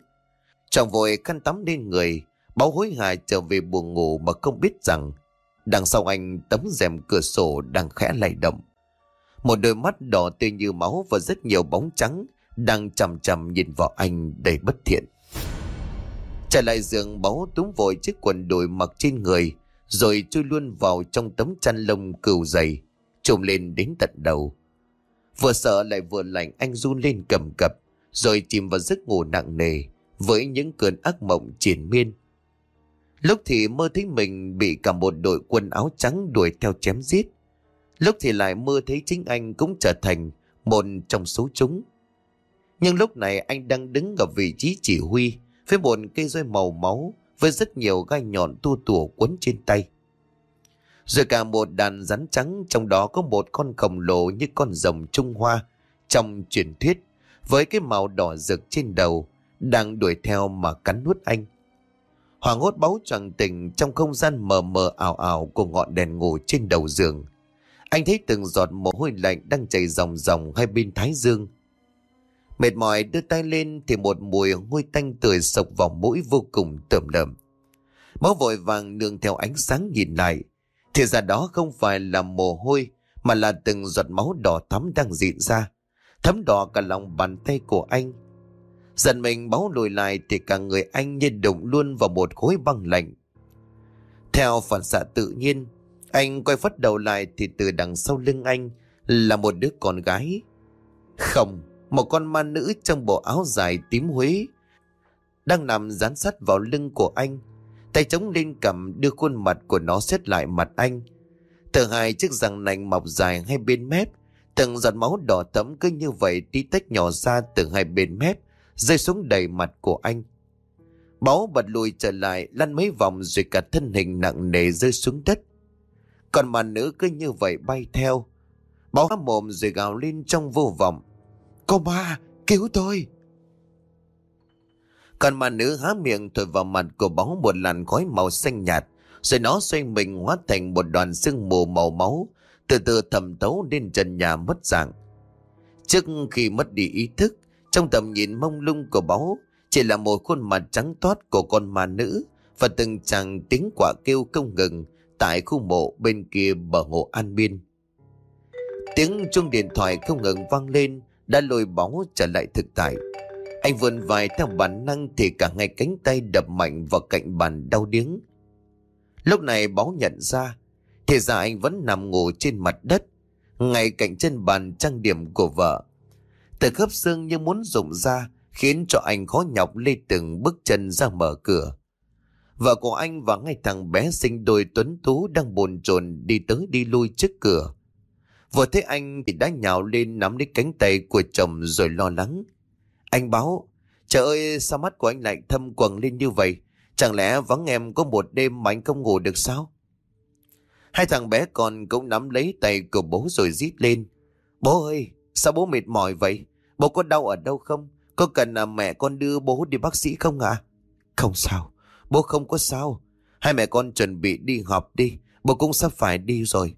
Chồng vội khăn tắm lên người, báo hối hài trở về buồn ngủ mà không biết rằng đằng sau anh tấm rèm cửa sổ đang khẽ lay động. Một đôi mắt đỏ tươi như máu và rất nhiều bóng trắng đang chằm chằm nhìn vào anh đầy bất thiện. Trở lại giường báo túm vội chiếc quần đùi mặc trên người rồi chui luôn vào trong tấm chăn lông cừu dày trùm lên đến tận đầu. Vừa sợ lại vừa lạnh anh run lên cầm cập, rồi chìm vào giấc ngủ nặng nề với những cơn ác mộng triển miên. Lúc thì mơ thấy mình bị cả một đội quân áo trắng đuổi theo chém giết. Lúc thì lại mơ thấy chính anh cũng trở thành một trong số chúng. Nhưng lúc này anh đang đứng ở vị trí chỉ huy với một cây roi màu máu với rất nhiều gai nhọn tua tủa quấn trên tay. Rồi cả một đàn rắn trắng, trong đó có một con khổng lồ như con rồng Trung Hoa, trong truyền thuyết, với cái màu đỏ rực trên đầu, đang đuổi theo mà cắn nuốt anh. Hoàng hốt báu choàng tỉnh trong không gian mờ mờ ảo ảo của ngọn đèn ngủ trên đầu giường. Anh thấy từng giọt mồ hôi lạnh đang chảy ròng ròng hai bên thái dương. Mệt mỏi đưa tay lên thì một mùi hôi tanh tươi sộc vào mũi vô cùng tởm lợm. Máu vội vàng nương theo ánh sáng nhìn lại. Thì ra đó không phải là mồ hôi mà là từng giọt máu đỏ thắm đang dịn ra. Thấm đỏ cả lòng bàn tay của anh. Dần mình máu lùi lại thì cả người anh như đụng luôn vào một khối băng lạnh. Theo phản xạ tự nhiên, anh quay phát đầu lại thì từ đằng sau lưng anh là một đứa con gái. Không, một con ma nữ trong bộ áo dài tím huế đang nằm dán sát vào lưng của anh. Tay chống lên cầm đưa khuôn mặt của nó xét lại mặt anh. Từ hai chiếc răng nành mọc dài hai bên mép, từng giọt máu đỏ tấm cứ như vậy tí tách nhỏ ra từ hai bên mép, rơi xuống đầy mặt của anh. Báu bật lùi trở lại, lăn mấy vòng rồi cả thân hình nặng nề rơi xuống đất. Còn mà nữ cứ như vậy bay theo. Báo há mồm rồi gào lên trong vô vọng. Cô ma, cứu tôi! Còn mà nữ há miệng thổi vào mặt của bóng một làn khói màu xanh nhạt, rồi nó xoay mình hóa thành một đoàn sương mù màu máu, từ từ thẩm tấu lên trần nhà mất dạng. Trước khi mất đi ý thức, trong tầm nhìn mông lung của bóng, chỉ là một khuôn mặt trắng toát của con ma nữ và từng chàng tiếng quả kêu không ngừng tại khu mộ bên kia bờ hồ An Biên. Tiếng chuông điện thoại không ngừng vang lên đã lôi bóng trở lại thực tại. Anh vươn vai theo bản năng thì cả ngay cánh tay đập mạnh vào cạnh bàn đau điếng. Lúc này báo nhận ra, thì ra anh vẫn nằm ngủ trên mặt đất, ngay cạnh chân bàn trang điểm của vợ. Từ khớp xương như muốn rụng ra, khiến cho anh khó nhọc lê từng bước chân ra mở cửa. Vợ của anh và ngay thằng bé sinh đôi tuấn tú đang bồn chồn đi tới đi lui trước cửa. Vừa thấy anh thì đã nhào lên nắm lấy cánh tay của chồng rồi lo lắng. Anh báo, trời ơi sao mắt của anh lại thâm quầng lên như vậy? Chẳng lẽ vắng em có một đêm mà anh không ngủ được sao? Hai thằng bé con cũng nắm lấy tay của bố rồi rít lên. Bố ơi, sao bố mệt mỏi vậy? Bố có đau ở đâu không? Có cần là mẹ con đưa bố đi bác sĩ không ạ? À? Không sao, bố không có sao. Hai mẹ con chuẩn bị đi họp đi, bố cũng sắp phải đi rồi.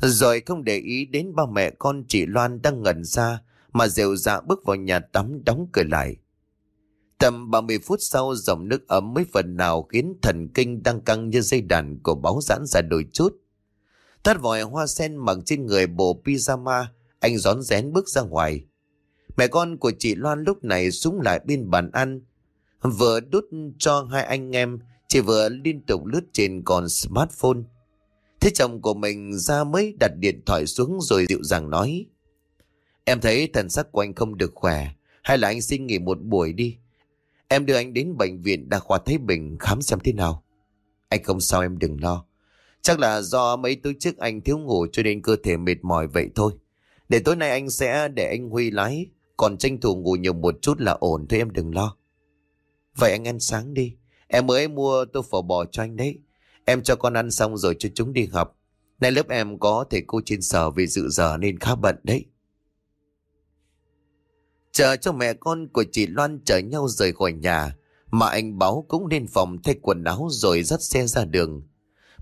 Rồi không để ý đến ba mẹ con chị Loan đang ngẩn ra mà rều dạ bước vào nhà tắm đóng cửa lại. Tầm 30 phút sau dòng nước ấm mới phần nào khiến thần kinh đang căng như dây đàn của báo giãn ra đôi chút. tát vòi hoa sen mặc trên người bộ pyjama, anh rón rén bước ra ngoài. Mẹ con của chị Loan lúc này súng lại bên bàn ăn. Vừa đút cho hai anh em, chị vừa liên tục lướt trên con smartphone. Thế chồng của mình ra mới đặt điện thoại xuống rồi dịu dàng nói. Em thấy thần sắc của anh không được khỏe, hay là anh xin nghỉ một buổi đi. Em đưa anh đến bệnh viện Đa khoa Thái Bình khám xem thế nào. Anh không sao em đừng lo. Chắc là do mấy tối trước anh thiếu ngủ cho nên cơ thể mệt mỏi vậy thôi. Để tối nay anh sẽ để anh Huy lái, còn tranh thủ ngủ nhiều một chút là ổn thôi em đừng lo. Vậy anh ăn sáng đi, em mới mua tô phở bò cho anh đấy. Em cho con ăn xong rồi cho chúng đi học. Nay lớp em có thầy cô trên sở vì dự giờ nên khá bận đấy. Chờ cho mẹ con của chị Loan chở nhau rời khỏi nhà, mà anh báo cũng lên phòng thay quần áo rồi dắt xe ra đường.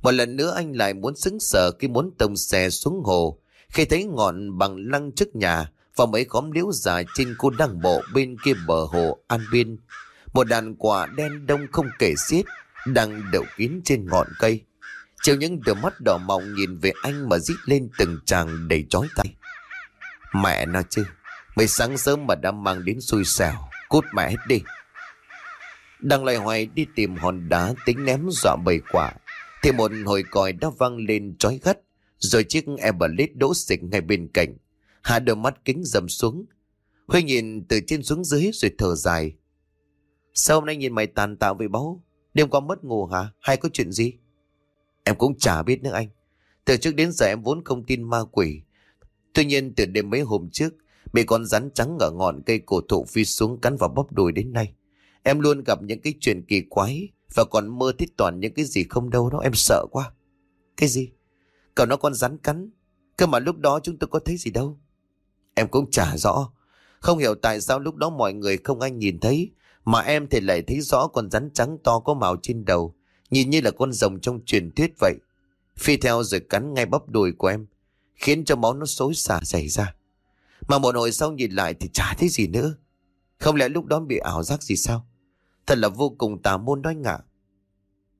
Một lần nữa anh lại muốn xứng sở khi muốn tông xe xuống hồ, khi thấy ngọn bằng lăng trước nhà và mấy khóm liễu dài trên cô đăng bộ bên kia bờ hồ An Biên. Một đàn quả đen đông không kể xiết đang đậu kín trên ngọn cây. Chiều những đôi mắt đỏ mọng nhìn về anh mà rít lên từng tràng đầy chói tay. Mẹ nó chứ, mày sáng sớm mà đã mang đến xui xẻo, cút mẹ hết đi. Đang lại hoài đi tìm hòn đá tính ném dọa bầy quả, thì một hồi còi đã vang lên chói gắt, rồi chiếc Everlet đỗ xịch ngay bên cạnh. Hạ đôi mắt kính dầm xuống. Huy nhìn từ trên xuống dưới rồi thở dài. Sao hôm nay nhìn mày tàn tạo với báu? Đêm qua mất ngủ hả? Hay có chuyện gì? Em cũng chả biết nữa anh. Từ trước đến giờ em vốn không tin ma quỷ. Tuy nhiên từ đêm mấy hôm trước, bị con rắn trắng ở ngọn cây cổ thụ phi xuống cắn vào bóp đùi đến nay. Em luôn gặp những cái chuyện kỳ quái và còn mơ thích toàn những cái gì không đâu đó em sợ quá. Cái gì? Cậu nó con rắn cắn. Cơ mà lúc đó chúng tôi có thấy gì đâu. Em cũng chả rõ. Không hiểu tại sao lúc đó mọi người không ai nhìn thấy mà em thì lại thấy rõ con rắn trắng to có màu trên đầu, nhìn như là con rồng trong truyền thuyết vậy. Phi theo rồi cắn ngay bắp đùi của em, khiến cho máu nó xối xả chảy ra. Mà một hồi sau nhìn lại thì chả thấy gì nữa. Không lẽ lúc đó bị ảo giác gì sao? Thật là vô cùng tà môn nói ngạ.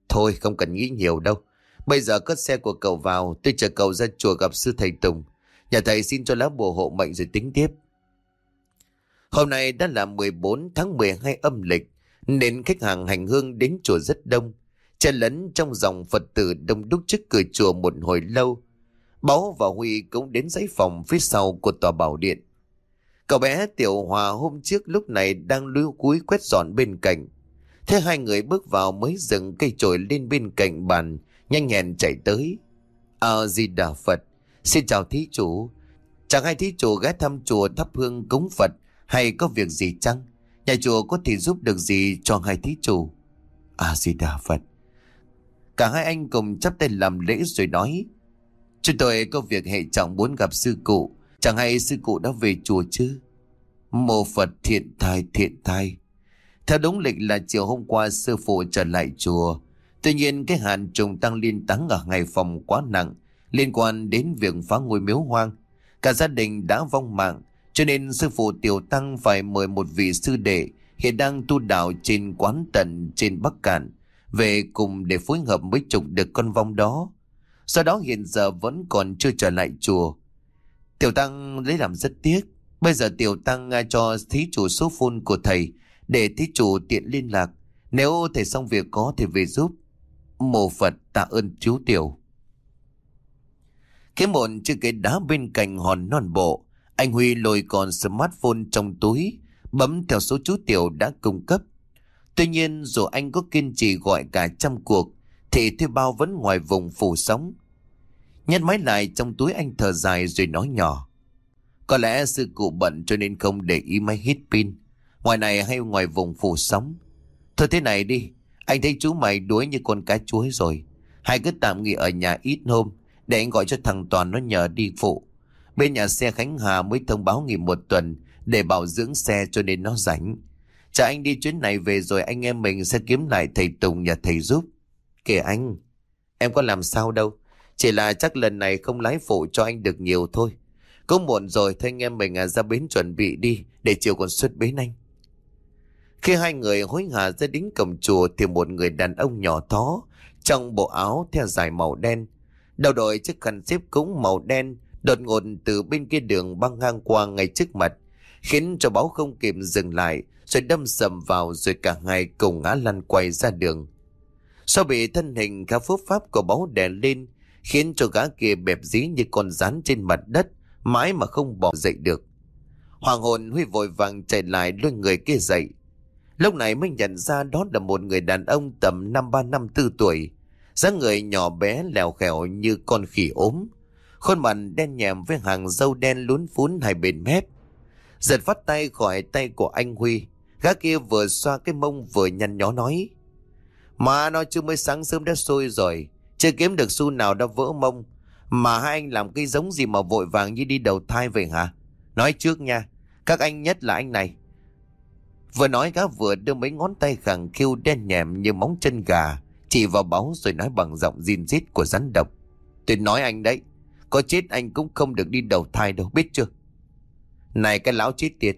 Thôi không cần nghĩ nhiều đâu. Bây giờ cất xe của cậu vào, tôi chờ cậu ra chùa gặp sư thầy Tùng. Nhà thầy xin cho lá bùa hộ mệnh rồi tính tiếp. Hôm nay đã là 14 tháng 12 âm lịch, nên khách hàng hành hương đến chùa rất đông. Chen lấn trong dòng Phật tử đông đúc trước cửa chùa một hồi lâu. báo và Huy cũng đến dãy phòng phía sau của tòa bảo điện. Cậu bé Tiểu Hòa hôm trước lúc này đang lưu cúi quét dọn bên cạnh. Thế hai người bước vào mới dừng cây chổi lên bên cạnh bàn, nhanh nhẹn chạy tới. à Di Đà Phật, xin chào thí chủ. Chẳng hay thí chủ ghé thăm chùa thắp hương cúng Phật hay có việc gì chăng? Nhà chùa có thể giúp được gì cho hai thí chủ? A Di Đà Phật. Cả hai anh cùng chắp tay làm lễ rồi nói. Chúng tôi có việc hệ trọng muốn gặp sư cụ. Chẳng hay sư cụ đã về chùa chứ? Mô Phật thiện thai thiện thai. Theo đúng lịch là chiều hôm qua sư phụ trở lại chùa. Tuy nhiên cái hạn trùng tăng liên táng ở ngày Phòng quá nặng, liên quan đến việc phá ngôi miếu hoang. Cả gia đình đã vong mạng cho nên sư phụ Tiểu Tăng phải mời một vị sư đệ hiện đang tu đạo trên quán tận trên Bắc Cạn về cùng để phối hợp mới trục được con vong đó. Do đó hiện giờ vẫn còn chưa trở lại chùa. Tiểu Tăng lấy làm rất tiếc. Bây giờ Tiểu Tăng cho thí chủ số phone của thầy để thí chủ tiện liên lạc. Nếu thầy xong việc có thì về giúp. Mộ Phật tạ ơn chú Tiểu. Cái mồn trên cái đá bên cạnh hòn non bộ anh Huy lôi con smartphone trong túi, bấm theo số chú Tiểu đã cung cấp. Tuy nhiên dù anh có kiên trì gọi cả trăm cuộc, thì thuê bao vẫn ngoài vùng phủ sóng. Nhét máy lại trong túi anh thở dài rồi nói nhỏ. Có lẽ sư cụ bận cho nên không để ý máy hít pin. Ngoài này hay ngoài vùng phủ sóng. Thôi thế này đi, anh thấy chú mày đuối như con cá chuối rồi. Hai cứ tạm nghỉ ở nhà ít hôm, để anh gọi cho thằng Toàn nó nhờ đi phụ. Bên nhà xe Khánh Hà mới thông báo nghỉ một tuần để bảo dưỡng xe cho nên nó rảnh. Chờ anh đi chuyến này về rồi anh em mình sẽ kiếm lại thầy Tùng nhà thầy giúp. Kể anh, em có làm sao đâu. Chỉ là chắc lần này không lái phụ cho anh được nhiều thôi. Cũng muộn rồi thôi anh em mình à, ra bến chuẩn bị đi để chiều còn xuất bến anh. Khi hai người hối hả ra đến cổng chùa thì một người đàn ông nhỏ thó trong bộ áo theo dài màu đen. Đầu đội chiếc khăn xếp cúng màu đen đột ngột từ bên kia đường băng ngang qua ngay trước mặt, khiến cho báo không kịp dừng lại, rồi đâm sầm vào rồi cả hai cùng ngã lăn quay ra đường. Sau bị thân hình khá phước pháp của báo đè lên, khiến cho gã kia bẹp dí như con rắn trên mặt đất, mãi mà không bỏ dậy được. Hoàng hồn Huy vội vàng chạy lại lôi người kia dậy. Lúc này mới nhận ra đó là một người đàn ông tầm năm ba năm tư tuổi, dáng người nhỏ bé lèo khèo như con khỉ ốm. Khuôn mặt đen nhèm với hàng râu đen lún phún hai bên mép. Giật phát tay khỏi tay của anh Huy, gã kia vừa xoa cái mông vừa nhăn nhó nói. Mà nó chưa mới sáng sớm đã sôi rồi, chưa kiếm được xu nào đã vỡ mông. Mà hai anh làm cái giống gì mà vội vàng như đi đầu thai vậy hả? Nói trước nha, các anh nhất là anh này. Vừa nói gã vừa đưa mấy ngón tay khẳng khiu đen nhèm như móng chân gà, chỉ vào báu rồi nói bằng giọng zin rít của rắn độc. Tôi nói anh đấy, có chết anh cũng không được đi đầu thai đâu, biết chưa? Này cái lão chết tiệt.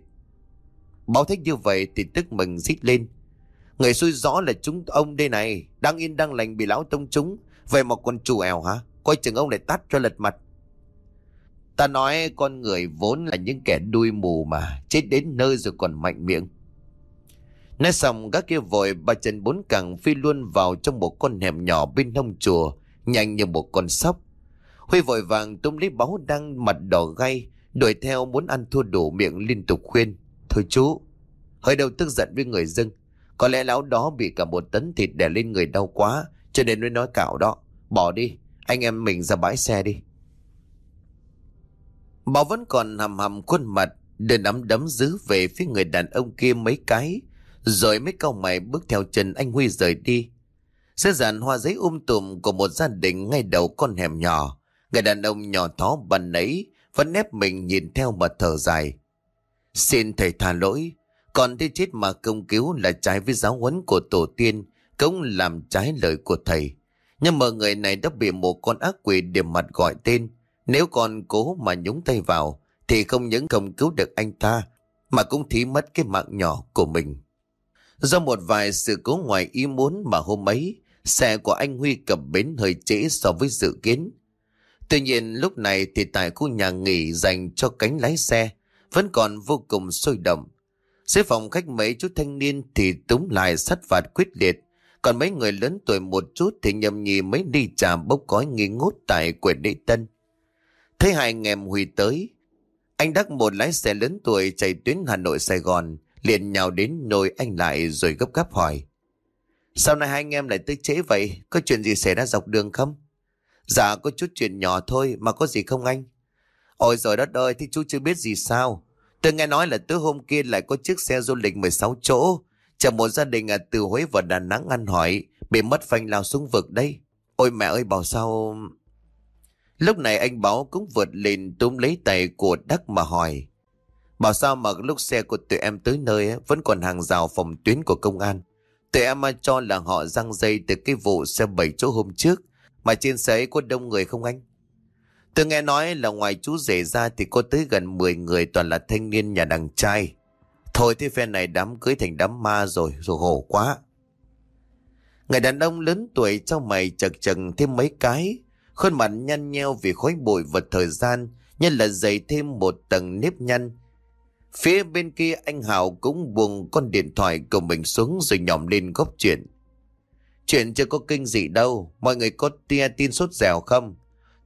Báo thích như vậy thì tức mình rít lên. Người xui rõ là chúng ông đây này, đang yên đang lành bị lão tông chúng, vậy mà còn chủ ẻo hả? Coi chừng ông lại tắt cho lật mặt. Ta nói con người vốn là những kẻ đuôi mù mà, chết đến nơi rồi còn mạnh miệng. Nói xong các kia vội ba chân bốn cẳng phi luôn vào trong một con hẻm nhỏ bên hông chùa, nhanh như một con sóc. Huy vội vàng túm lấy báu đang mặt đỏ gay, đuổi theo muốn ăn thua đủ miệng liên tục khuyên. Thôi chú, hơi đầu tức giận với người dân. Có lẽ lão đó bị cả một tấn thịt đè lên người đau quá, cho nên mới nói cạo đó. Bỏ đi, anh em mình ra bãi xe đi. Bảo vẫn còn hầm hầm khuôn mặt, đưa nắm đấm giữ về phía người đàn ông kia mấy cái, rồi mấy câu mày bước theo chân anh Huy rời đi. Xe dàn hoa giấy um tùm của một gia đình ngay đầu con hẻm nhỏ. Người đàn ông nhỏ thó bần ấy vẫn ép mình nhìn theo mà thở dài. Xin thầy tha lỗi, còn thế chết mà công cứu là trái với giáo huấn của tổ tiên, cũng làm trái lời của thầy. Nhưng mà người này đã bị một con ác quỷ điểm mặt gọi tên. Nếu còn cố mà nhúng tay vào, thì không những không cứu được anh ta, mà cũng thí mất cái mạng nhỏ của mình. Do một vài sự cố ngoài ý muốn mà hôm ấy, xe của anh Huy cập bến hơi trễ so với dự kiến. Tuy nhiên, lúc này thì tại khu nhà nghỉ dành cho cánh lái xe, vẫn còn vô cùng sôi động. Dưới phòng khách mấy chú thanh niên thì túm lại sắt vạt quyết liệt. Còn mấy người lớn tuổi một chút thì nhầm nhì mấy đi trà bốc cói nghi ngút tại quyền đế tân. Thấy hai anh em Huy tới. Anh đắc, một lái xe lớn tuổi chạy tuyến Hà Nội, Sài Gòn, liền nhào đến nồi anh lại rồi gấp gáp hỏi. Sao nay hai anh em lại tới trễ vậy? Có chuyện gì xảy ra dọc đường không? Dạ có chút chuyện nhỏ thôi mà có gì không anh? Ôi rồi đất ơi thì chú chưa biết gì sao? Tôi nghe nói là tối hôm kia lại có chiếc xe du lịch 16 chỗ. Chở một gia đình à, từ Huế vào Đà Nẵng ăn hỏi. Bị mất phanh lao xuống vực đây. Ôi mẹ ơi bảo sao... Lúc này anh Báo cũng vượt lên túm lấy tay của Đắc mà hỏi. Bảo sao mà lúc xe của tụi em tới nơi vẫn còn hàng rào phòng tuyến của công an. Tụi em à, cho là họ răng dây từ cái vụ xe bảy chỗ hôm trước. Mà trên xe ấy có đông người không anh? Tôi nghe nói là ngoài chú rể ra thì có tới gần 10 người toàn là thanh niên nhà đằng trai. Thôi thế phe này đám cưới thành đám ma rồi, rồi hổ quá. Người đàn ông lớn tuổi trong mày chật chừng thêm mấy cái, khuôn mặt nhăn nheo vì khói bụi vật thời gian, nhân là dày thêm một tầng nếp nhăn. Phía bên kia anh Hào cũng buông con điện thoại của mình xuống rồi nhòm lên góc chuyện. Chuyện chưa có kinh gì đâu, mọi người có tia tin sốt dẻo không?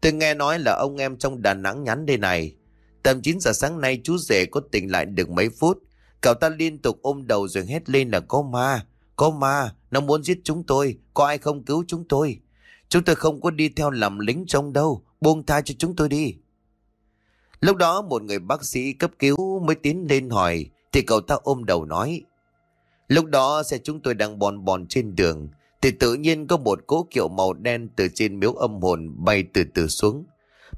Tôi nghe nói là ông em trong Đà Nẵng nhắn đây này. Tầm 9 giờ sáng nay chú rể có tỉnh lại được mấy phút. Cậu ta liên tục ôm đầu rồi hét lên là có ma, có ma, nó muốn giết chúng tôi, có ai không cứu chúng tôi. Chúng tôi không có đi theo làm lính trong đâu, buông tha cho chúng tôi đi. Lúc đó một người bác sĩ cấp cứu mới tiến lên hỏi, thì cậu ta ôm đầu nói. Lúc đó xe chúng tôi đang bòn bòn trên đường, thì tự nhiên có một cỗ kiệu màu đen từ trên miếu âm hồn bay từ từ xuống.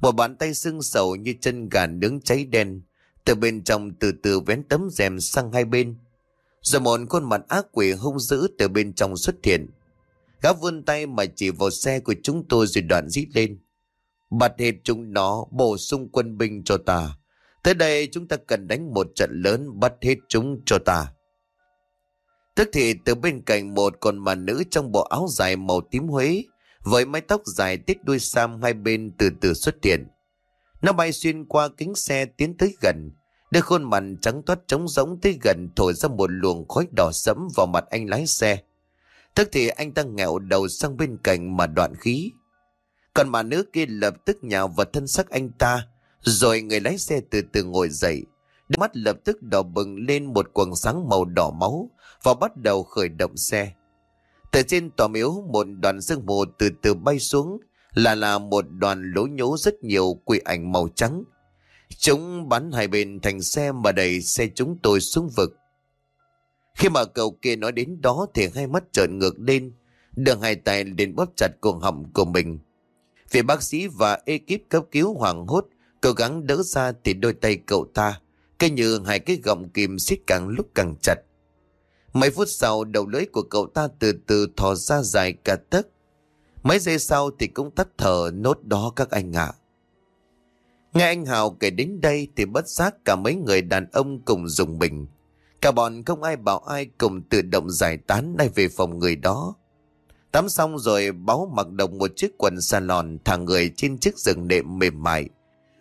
Một bàn tay sưng sầu như chân gà nướng cháy đen, từ bên trong từ từ vén tấm rèm sang hai bên. Rồi một khuôn mặt ác quỷ hung dữ từ bên trong xuất hiện. Gã vươn tay mà chỉ vào xe của chúng tôi rồi đoạn rít lên. Bật hết chúng nó bổ sung quân binh cho ta. Tới đây chúng ta cần đánh một trận lớn bắt hết chúng cho ta. Tức thì từ bên cạnh một con mà nữ trong bộ áo dài màu tím Huế, với mái tóc dài tít đuôi sam hai bên từ từ xuất hiện. Nó bay xuyên qua kính xe tiến tới gần, đưa khuôn mặt trắng toát trống rỗng tới gần thổi ra một luồng khói đỏ sẫm vào mặt anh lái xe. Tức thì anh ta nghẹo đầu sang bên cạnh mà đoạn khí. Còn mà nữ kia lập tức nhào vào thân sắc anh ta, rồi người lái xe từ từ ngồi dậy. Đôi mắt lập tức đỏ bừng lên một quầng sáng màu đỏ máu và bắt đầu khởi động xe. Từ trên tòa miếu một đoàn sương mù từ từ bay xuống là là một đoàn lố nhố rất nhiều quỷ ảnh màu trắng. Chúng bắn hai bên thành xe mà đẩy xe chúng tôi xuống vực. Khi mà cậu kia nói đến đó thì hai mắt trợn ngược lên, đường hai tay lên bóp chặt cuồng họng của mình. Vì bác sĩ và ekip cấp cứu hoảng hốt, cố gắng đỡ ra thì đôi tay cậu ta, cây như hai cái gọng kìm siết càng lúc càng chặt. Mấy phút sau, đầu lưỡi của cậu ta từ từ thò ra dài cả tấc. Mấy giây sau thì cũng tắt thở, nốt đó các anh ạ. Nghe anh Hào kể đến đây thì bất giác cả mấy người đàn ông cùng dùng bình. Cả bọn không ai bảo ai cùng tự động giải tán nay về phòng người đó. Tắm xong rồi báo mặc đồng một chiếc quần salon thả người trên chiếc giường nệm mềm mại.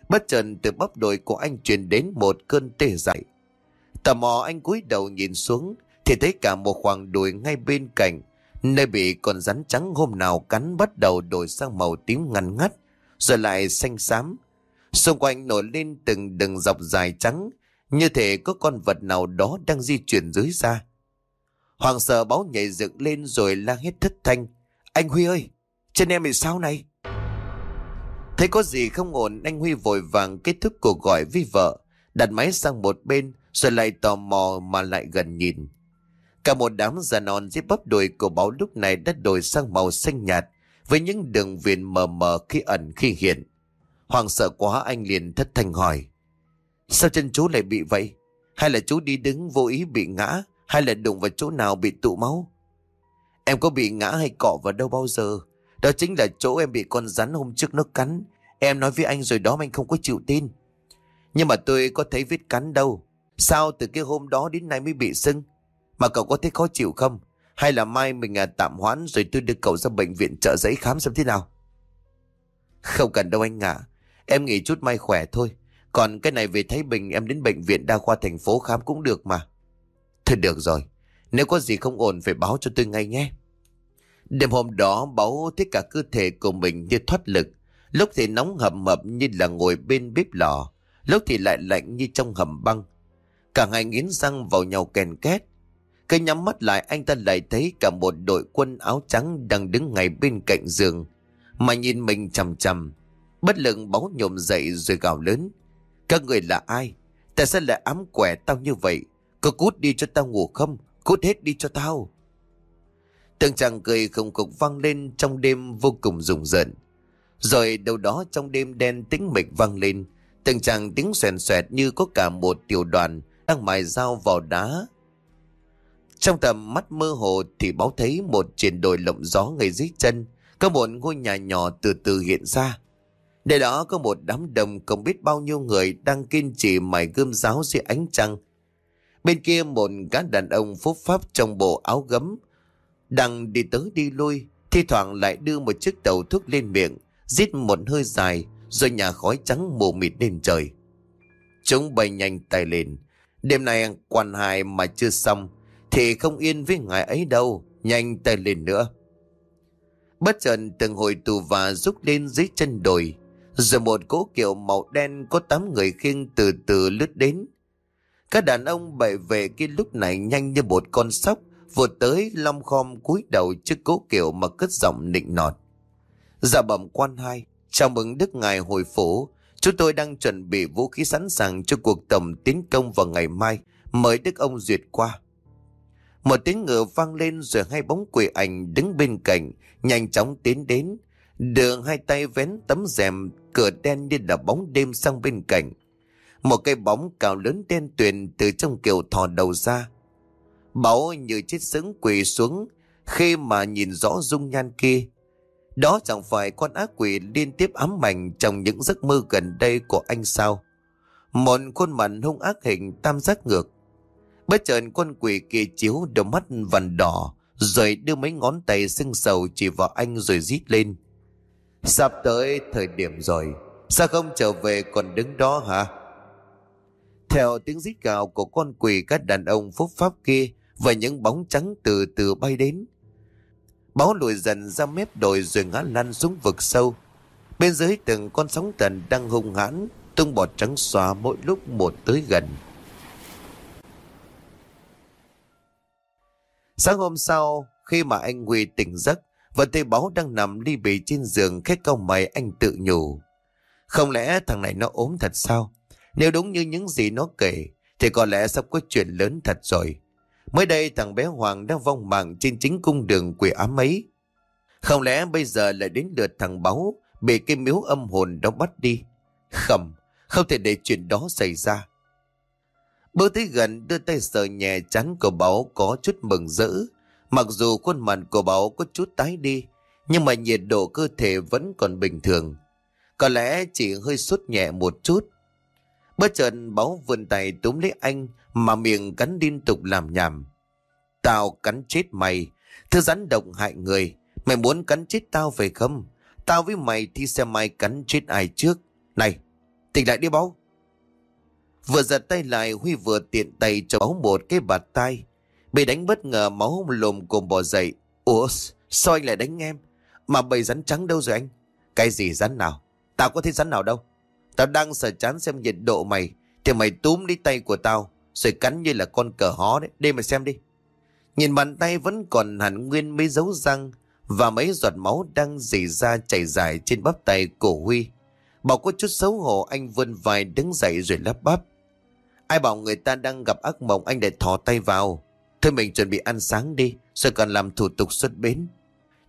Bất chợt từ bắp đồi của anh truyền đến một cơn tê dại. Tò mò, anh cúi đầu nhìn xuống thì thấy cả một khoảng đùi ngay bên cạnh nơi bị con rắn trắng hôm nào cắn bắt đầu đổi sang màu tím ngăn ngắt rồi lại xanh xám. Xung quanh nổi lên từng đường dọc dài trắng như thể có con vật nào đó đang di chuyển dưới da. Hoàng sợ báo nhảy dựng lên rồi la hết thất thanh. Anh Huy ơi, chân em bị sao này? Thấy có gì không ổn, anh Huy vội vàng kết thúc cuộc gọi với vợ, đặt máy sang một bên, rồi lại tò mò mà lại gần nhìn. Cả một đám già non dưới bắp đùi của báo lúc này đã đổi sang màu xanh nhạt, với những đường viền mờ mờ khi ẩn khi hiện. Hoàng sợ quá anh liền thất thanh hỏi. Sao chân chú lại bị vậy? Hay là chú đi đứng vô ý bị ngã? Hay là đụng vào chỗ nào bị tụ máu? Em có bị ngã hay cọ vào đâu bao giờ? Đó chính là chỗ em bị con rắn hôm trước nó cắn. Em nói với anh rồi đó mà anh không có chịu tin. Nhưng mà tôi có thấy vết cắn đâu. Sao từ cái hôm đó đến nay mới bị sưng? Mà cậu có thấy khó chịu không? Hay là mai mình à, tạm hoãn rồi tôi đưa cậu ra bệnh viện trợ giấy khám xem thế nào? Không cần đâu anh ạ. Em nghỉ chút mai khỏe thôi. Còn cái này về Thái Bình em đến bệnh viện đa khoa thành phố khám cũng được mà. Thôi được rồi. Nếu có gì không ổn phải báo cho tôi ngay nhé. Đêm hôm đó báo thấy cả cơ thể của mình như thoát lực. Lúc thì nóng hầm hập như là ngồi bên bếp lò. Lúc thì lại lạnh như trong hầm băng. Cả hai nghiến răng vào nhau kèn két. Cứ nhắm mắt lại, anh ta lại thấy cả một đội quân áo trắng đang đứng ngay bên cạnh giường. Mà nhìn mình chầm chầm. Bất lực báo nhộm dậy rồi gào lớn. Các người là ai? Tại sao lại ám quẻ tao như vậy? Cứ cút đi cho tao ngủ không? Cút hết đi cho tao. Từng chàng cười không cục vang lên trong đêm vô cùng rùng rợn. Rồi đâu đó trong đêm đen tĩnh mịch vang lên. Từng chàng tiếng xoèn xoẹt như có cả một tiểu đoàn đang mài dao vào đá. Trong tầm mắt mơ hồ thì báo thấy một triển đồi lộng gió ngay dưới chân. Có một ngôi nhà nhỏ từ từ hiện ra. Để đó có một đám đông không biết bao nhiêu người đang kiên trì mài gươm giáo dưới ánh trăng. Bên kia một gã đàn ông phúc pháp trong bộ áo gấm đang đi tới đi lui, thi thoảng lại đưa một chiếc đầu thuốc lên miệng, rít một hơi dài, rồi nhà khói trắng mù mịt lên trời. Chúng bay nhanh tay lên. Đêm nay quan hài mà chưa xong, thì không yên với ngài ấy đâu, nhanh tay lên nữa. Bất chợt từng hồi tù và rút lên dưới chân đồi, rồi một cỗ kiệu màu đen có tám người khiêng từ từ lướt đến. Các đàn ông bậy về cái lúc này nhanh như một con sóc, Vừa tới long khom cúi đầu trước cố kiệu mà cất giọng nịnh nọt. Dạ bẩm quan hai, chào mừng Đức Ngài hồi phủ. Chúng tôi đang chuẩn bị vũ khí sẵn sàng cho cuộc tổng tiến công vào ngày mai. Mời Đức ông duyệt qua. Một tiếng ngựa vang lên rồi hai bóng quỷ ảnh đứng bên cạnh, nhanh chóng tiến đến. Đường hai tay vén tấm rèm, cửa đen như là bóng đêm sang bên cạnh. Một cây bóng cao lớn đen tuyền từ trong kiều thò đầu ra. Bảo như chết sững quỳ xuống khi mà nhìn rõ dung nhan kia. Đó chẳng phải con ác quỷ liên tiếp ám ảnh trong những giấc mơ gần đây của anh sao. Một khuôn mặt hung ác hình tam giác ngược. Bất chợt con quỷ kia chiếu đôi mắt vằn đỏ rồi đưa mấy ngón tay sưng sầu chỉ vào anh rồi rít lên. Sắp tới thời điểm rồi, sao không trở về còn đứng đó hả? Theo tiếng rít gào của con quỷ các đàn ông phúc pháp kia và những bóng trắng từ từ bay đến. Báo lùi dần ra mép đồi rồi ngã lăn xuống vực sâu. Bên dưới từng con sóng thần đang hung hãn, tung bọt trắng xóa mỗi lúc một tới gần. Sáng hôm sau, khi mà anh Huy tỉnh giấc, và thấy báo đang nằm ly bì trên giường khét câu mày anh tự nhủ. Không lẽ thằng này nó ốm thật sao? Nếu đúng như những gì nó kể, thì có lẽ sắp có chuyện lớn thật rồi. Mới đây thằng bé Hoàng đang vong mạng trên chính cung đường quỷ ám ấy. Không lẽ bây giờ lại đến lượt thằng Báu bị cái miếu âm hồn đó bắt đi? Khẩm, không thể để chuyện đó xảy ra. Bước tới gần đưa tay sờ nhẹ chắn của bảo có chút mừng rỡ. Mặc dù khuôn mặt của bảo có chút tái đi, nhưng mà nhiệt độ cơ thể vẫn còn bình thường. Có lẽ chỉ hơi sốt nhẹ một chút. Bất chợt bảo vươn tay túm lấy anh mà miệng cắn liên tục làm nhảm. Tao cắn chết mày, thứ rắn độc hại người. Mày muốn cắn chết tao phải không? Tao với mày thì xem mày cắn chết ai trước. Này, tỉnh lại đi bảo Vừa giật tay lại Huy vừa tiện tay cho máu một cái bạt tay. Bị đánh bất ngờ máu lồm cùng bò dậy. Ủa, sao anh lại đánh em? Mà bầy rắn trắng đâu rồi anh? Cái gì rắn nào? Tao có thấy rắn nào đâu. Tao đang sợ chán xem nhiệt độ mày. Thì mày túm lấy tay của tao. Rồi cắn như là con cờ hó đấy. Đây mà xem đi. Nhìn bàn tay vẫn còn hẳn nguyên mấy dấu răng. Và mấy giọt máu đang dì ra chảy dài trên bắp tay cổ Huy. Bảo có chút xấu hổ anh vươn vai đứng dậy rồi lắp bắp. Ai bảo người ta đang gặp ác mộng anh để thò tay vào. Thôi mình chuẩn bị ăn sáng đi, rồi còn làm thủ tục xuất bến.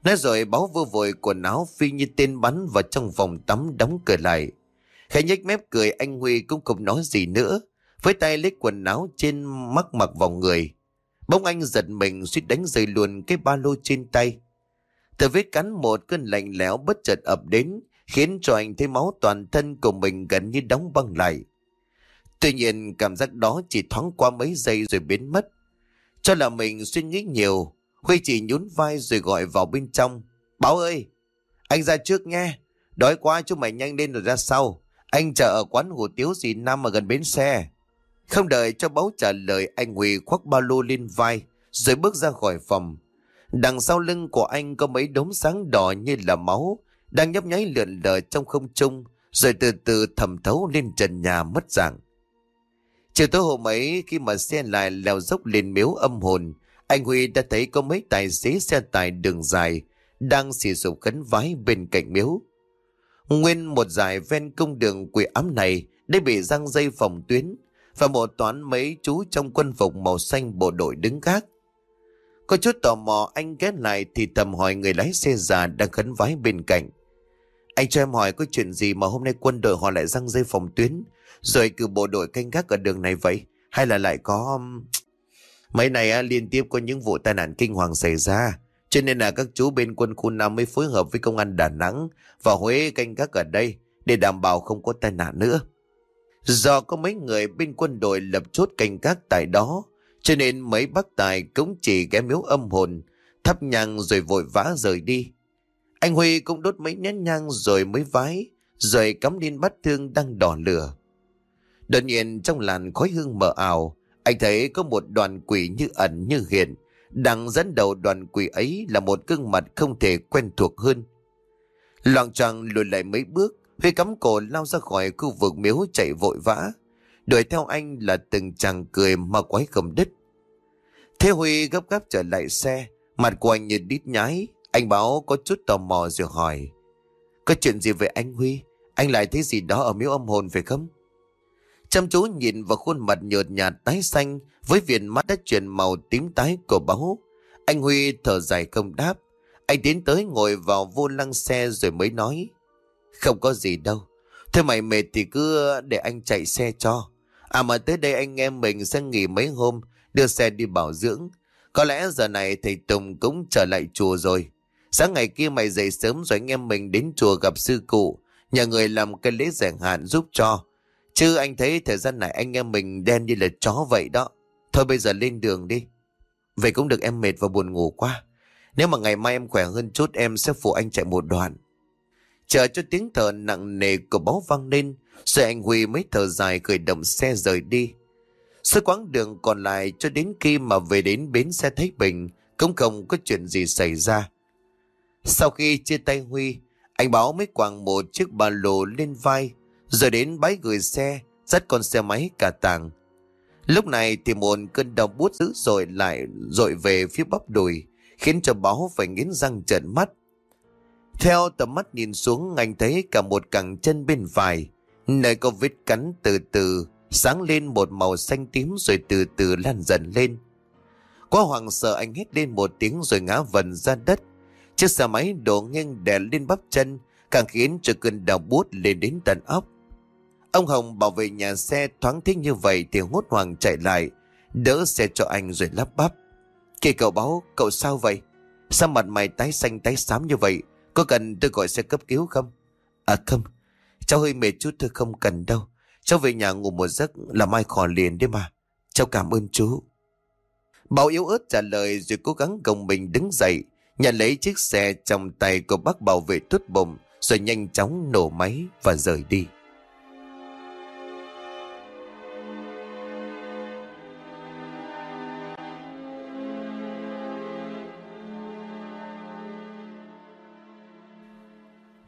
Nói rồi báo vô vội quần áo phi như tên bắn vào trong phòng tắm đóng cửa lại. Khẽ nhếch mép cười anh Huy cũng không nói gì nữa. Với tay lấy quần áo trên mắc mặc vào người. Bỗng anh giật mình suýt đánh rơi luôn cái ba lô trên tay. Từ vết cắn một cơn lạnh lẽo bất chợt ập đến, khiến cho anh thấy máu toàn thân của mình gần như đóng băng lại. Tuy nhiên cảm giác đó chỉ thoáng qua mấy giây rồi biến mất. Cho là mình suy nghĩ nhiều, Huy chỉ nhún vai rồi gọi vào bên trong. Báo ơi, anh ra trước nghe. Đói quá chúng mày nhanh lên rồi ra sau. Anh chờ ở quán hủ tiếu gì Nam ở gần bến xe. Không đợi cho báo trả lời anh Huy khoác ba lô lên vai rồi bước ra khỏi phòng. Đằng sau lưng của anh có mấy đốm sáng đỏ như là máu đang nhấp nháy lượn lờ trong không trung rồi từ từ thẩm thấu lên trần nhà mất dạng. Chiều tối hôm ấy khi mà xe lại leo dốc lên miếu âm hồn, anh Huy đã thấy có mấy tài xế xe tải đường dài đang xì sụp khấn vái bên cạnh miếu. Nguyên một dải ven công đường quỷ ám này đã bị răng dây phòng tuyến và một toán mấy chú trong quân phục màu xanh bộ đội đứng gác. Có chút tò mò anh ghé lại thì thầm hỏi người lái xe già đang khấn vái bên cạnh. Anh cho em hỏi có chuyện gì mà hôm nay quân đội họ lại răng dây phòng tuyến rồi cử bộ đội canh gác ở đường này vậy? Hay là lại có... Um, mấy này liên tiếp có những vụ tai nạn kinh hoàng xảy ra. Cho nên là các chú bên quân khu 5 mới phối hợp với công an Đà Nẵng và Huế canh gác ở đây để đảm bảo không có tai nạn nữa. Do có mấy người bên quân đội lập chốt canh gác tại đó, cho nên mấy bác tài cũng chỉ ghé miếu âm hồn, thắp nhang rồi vội vã rời đi. Anh Huy cũng đốt mấy nén nhang rồi mới vái, rồi cắm lên bát thương đang đỏ lửa. Đột nhiên trong làn khói hương mờ ảo, anh thấy có một đoàn quỷ như ẩn như hiện. đang dẫn đầu đoàn quỷ ấy là một gương mặt không thể quen thuộc hơn. Loạn tràng lùi lại mấy bước, Huy cắm cổ lao ra khỏi khu vực miếu chạy vội vã. Đuổi theo anh là từng chàng cười mà quái không đứt. Thế Huy gấp gáp trở lại xe, mặt của anh như đít nhái. Anh báo có chút tò mò rồi hỏi. Có chuyện gì về anh Huy? Anh lại thấy gì đó ở miếu âm hồn phải không? Chăm chú nhìn vào khuôn mặt nhợt nhạt tái xanh với viền mắt đã chuyển màu tím tái của báu. Anh Huy thở dài không đáp. Anh tiến tới ngồi vào vô lăng xe rồi mới nói. Không có gì đâu. Thế mày mệt thì cứ để anh chạy xe cho. À mà tới đây anh em mình sẽ nghỉ mấy hôm, đưa xe đi bảo dưỡng. Có lẽ giờ này thầy Tùng cũng trở lại chùa rồi. Sáng ngày kia mày dậy sớm rồi anh em mình đến chùa gặp sư cụ, nhờ người làm cái lễ giải hạn giúp cho. Chứ anh thấy thời gian này anh em mình đen như là chó vậy đó. Thôi bây giờ lên đường đi. Vậy cũng được em mệt và buồn ngủ quá. Nếu mà ngày mai em khỏe hơn chút em sẽ phụ anh chạy một đoạn. Chờ cho tiếng thở nặng nề của báo vang lên, rồi anh Huy mới thở dài khởi động xe rời đi. Suốt quãng đường còn lại cho đến khi mà về đến bến xe Thái Bình, cũng không có chuyện gì xảy ra. Sau khi chia tay Huy, anh Báo mới quàng một chiếc ba lô lên vai, rồi đến bãi gửi xe, dắt con xe máy cả tàng. Lúc này thì một cơn đau bút dữ dội lại dội về phía bắp đùi, khiến cho Báo phải nghiến răng trợn mắt. Theo tầm mắt nhìn xuống, anh thấy cả một cẳng chân bên phải, nơi có vết cắn từ từ, sáng lên một màu xanh tím rồi từ từ lan dần lên. Quá hoàng sợ anh hét lên một tiếng rồi ngã vần ra đất. Chiếc xe máy đổ nghiêng đè lên bắp chân, càng khiến cho cơn đau bút lên đến tận óc. Ông Hồng bảo vệ nhà xe thoáng thích như vậy thì hốt hoảng chạy lại, đỡ xe cho anh rồi lắp bắp. Kìa cậu báo, cậu sao vậy? Sao mặt mày tái xanh tái xám như vậy? Có cần tôi gọi xe cấp cứu không? À không, cháu hơi mệt chút thôi không cần đâu. Cháu về nhà ngủ một giấc là mai khỏi liền đấy mà. Cháu cảm ơn chú. Bảo yếu ớt trả lời rồi cố gắng gồng mình đứng dậy, nhận lấy chiếc xe trong tay của bác bảo vệ tốt bụng rồi nhanh chóng nổ máy và rời đi.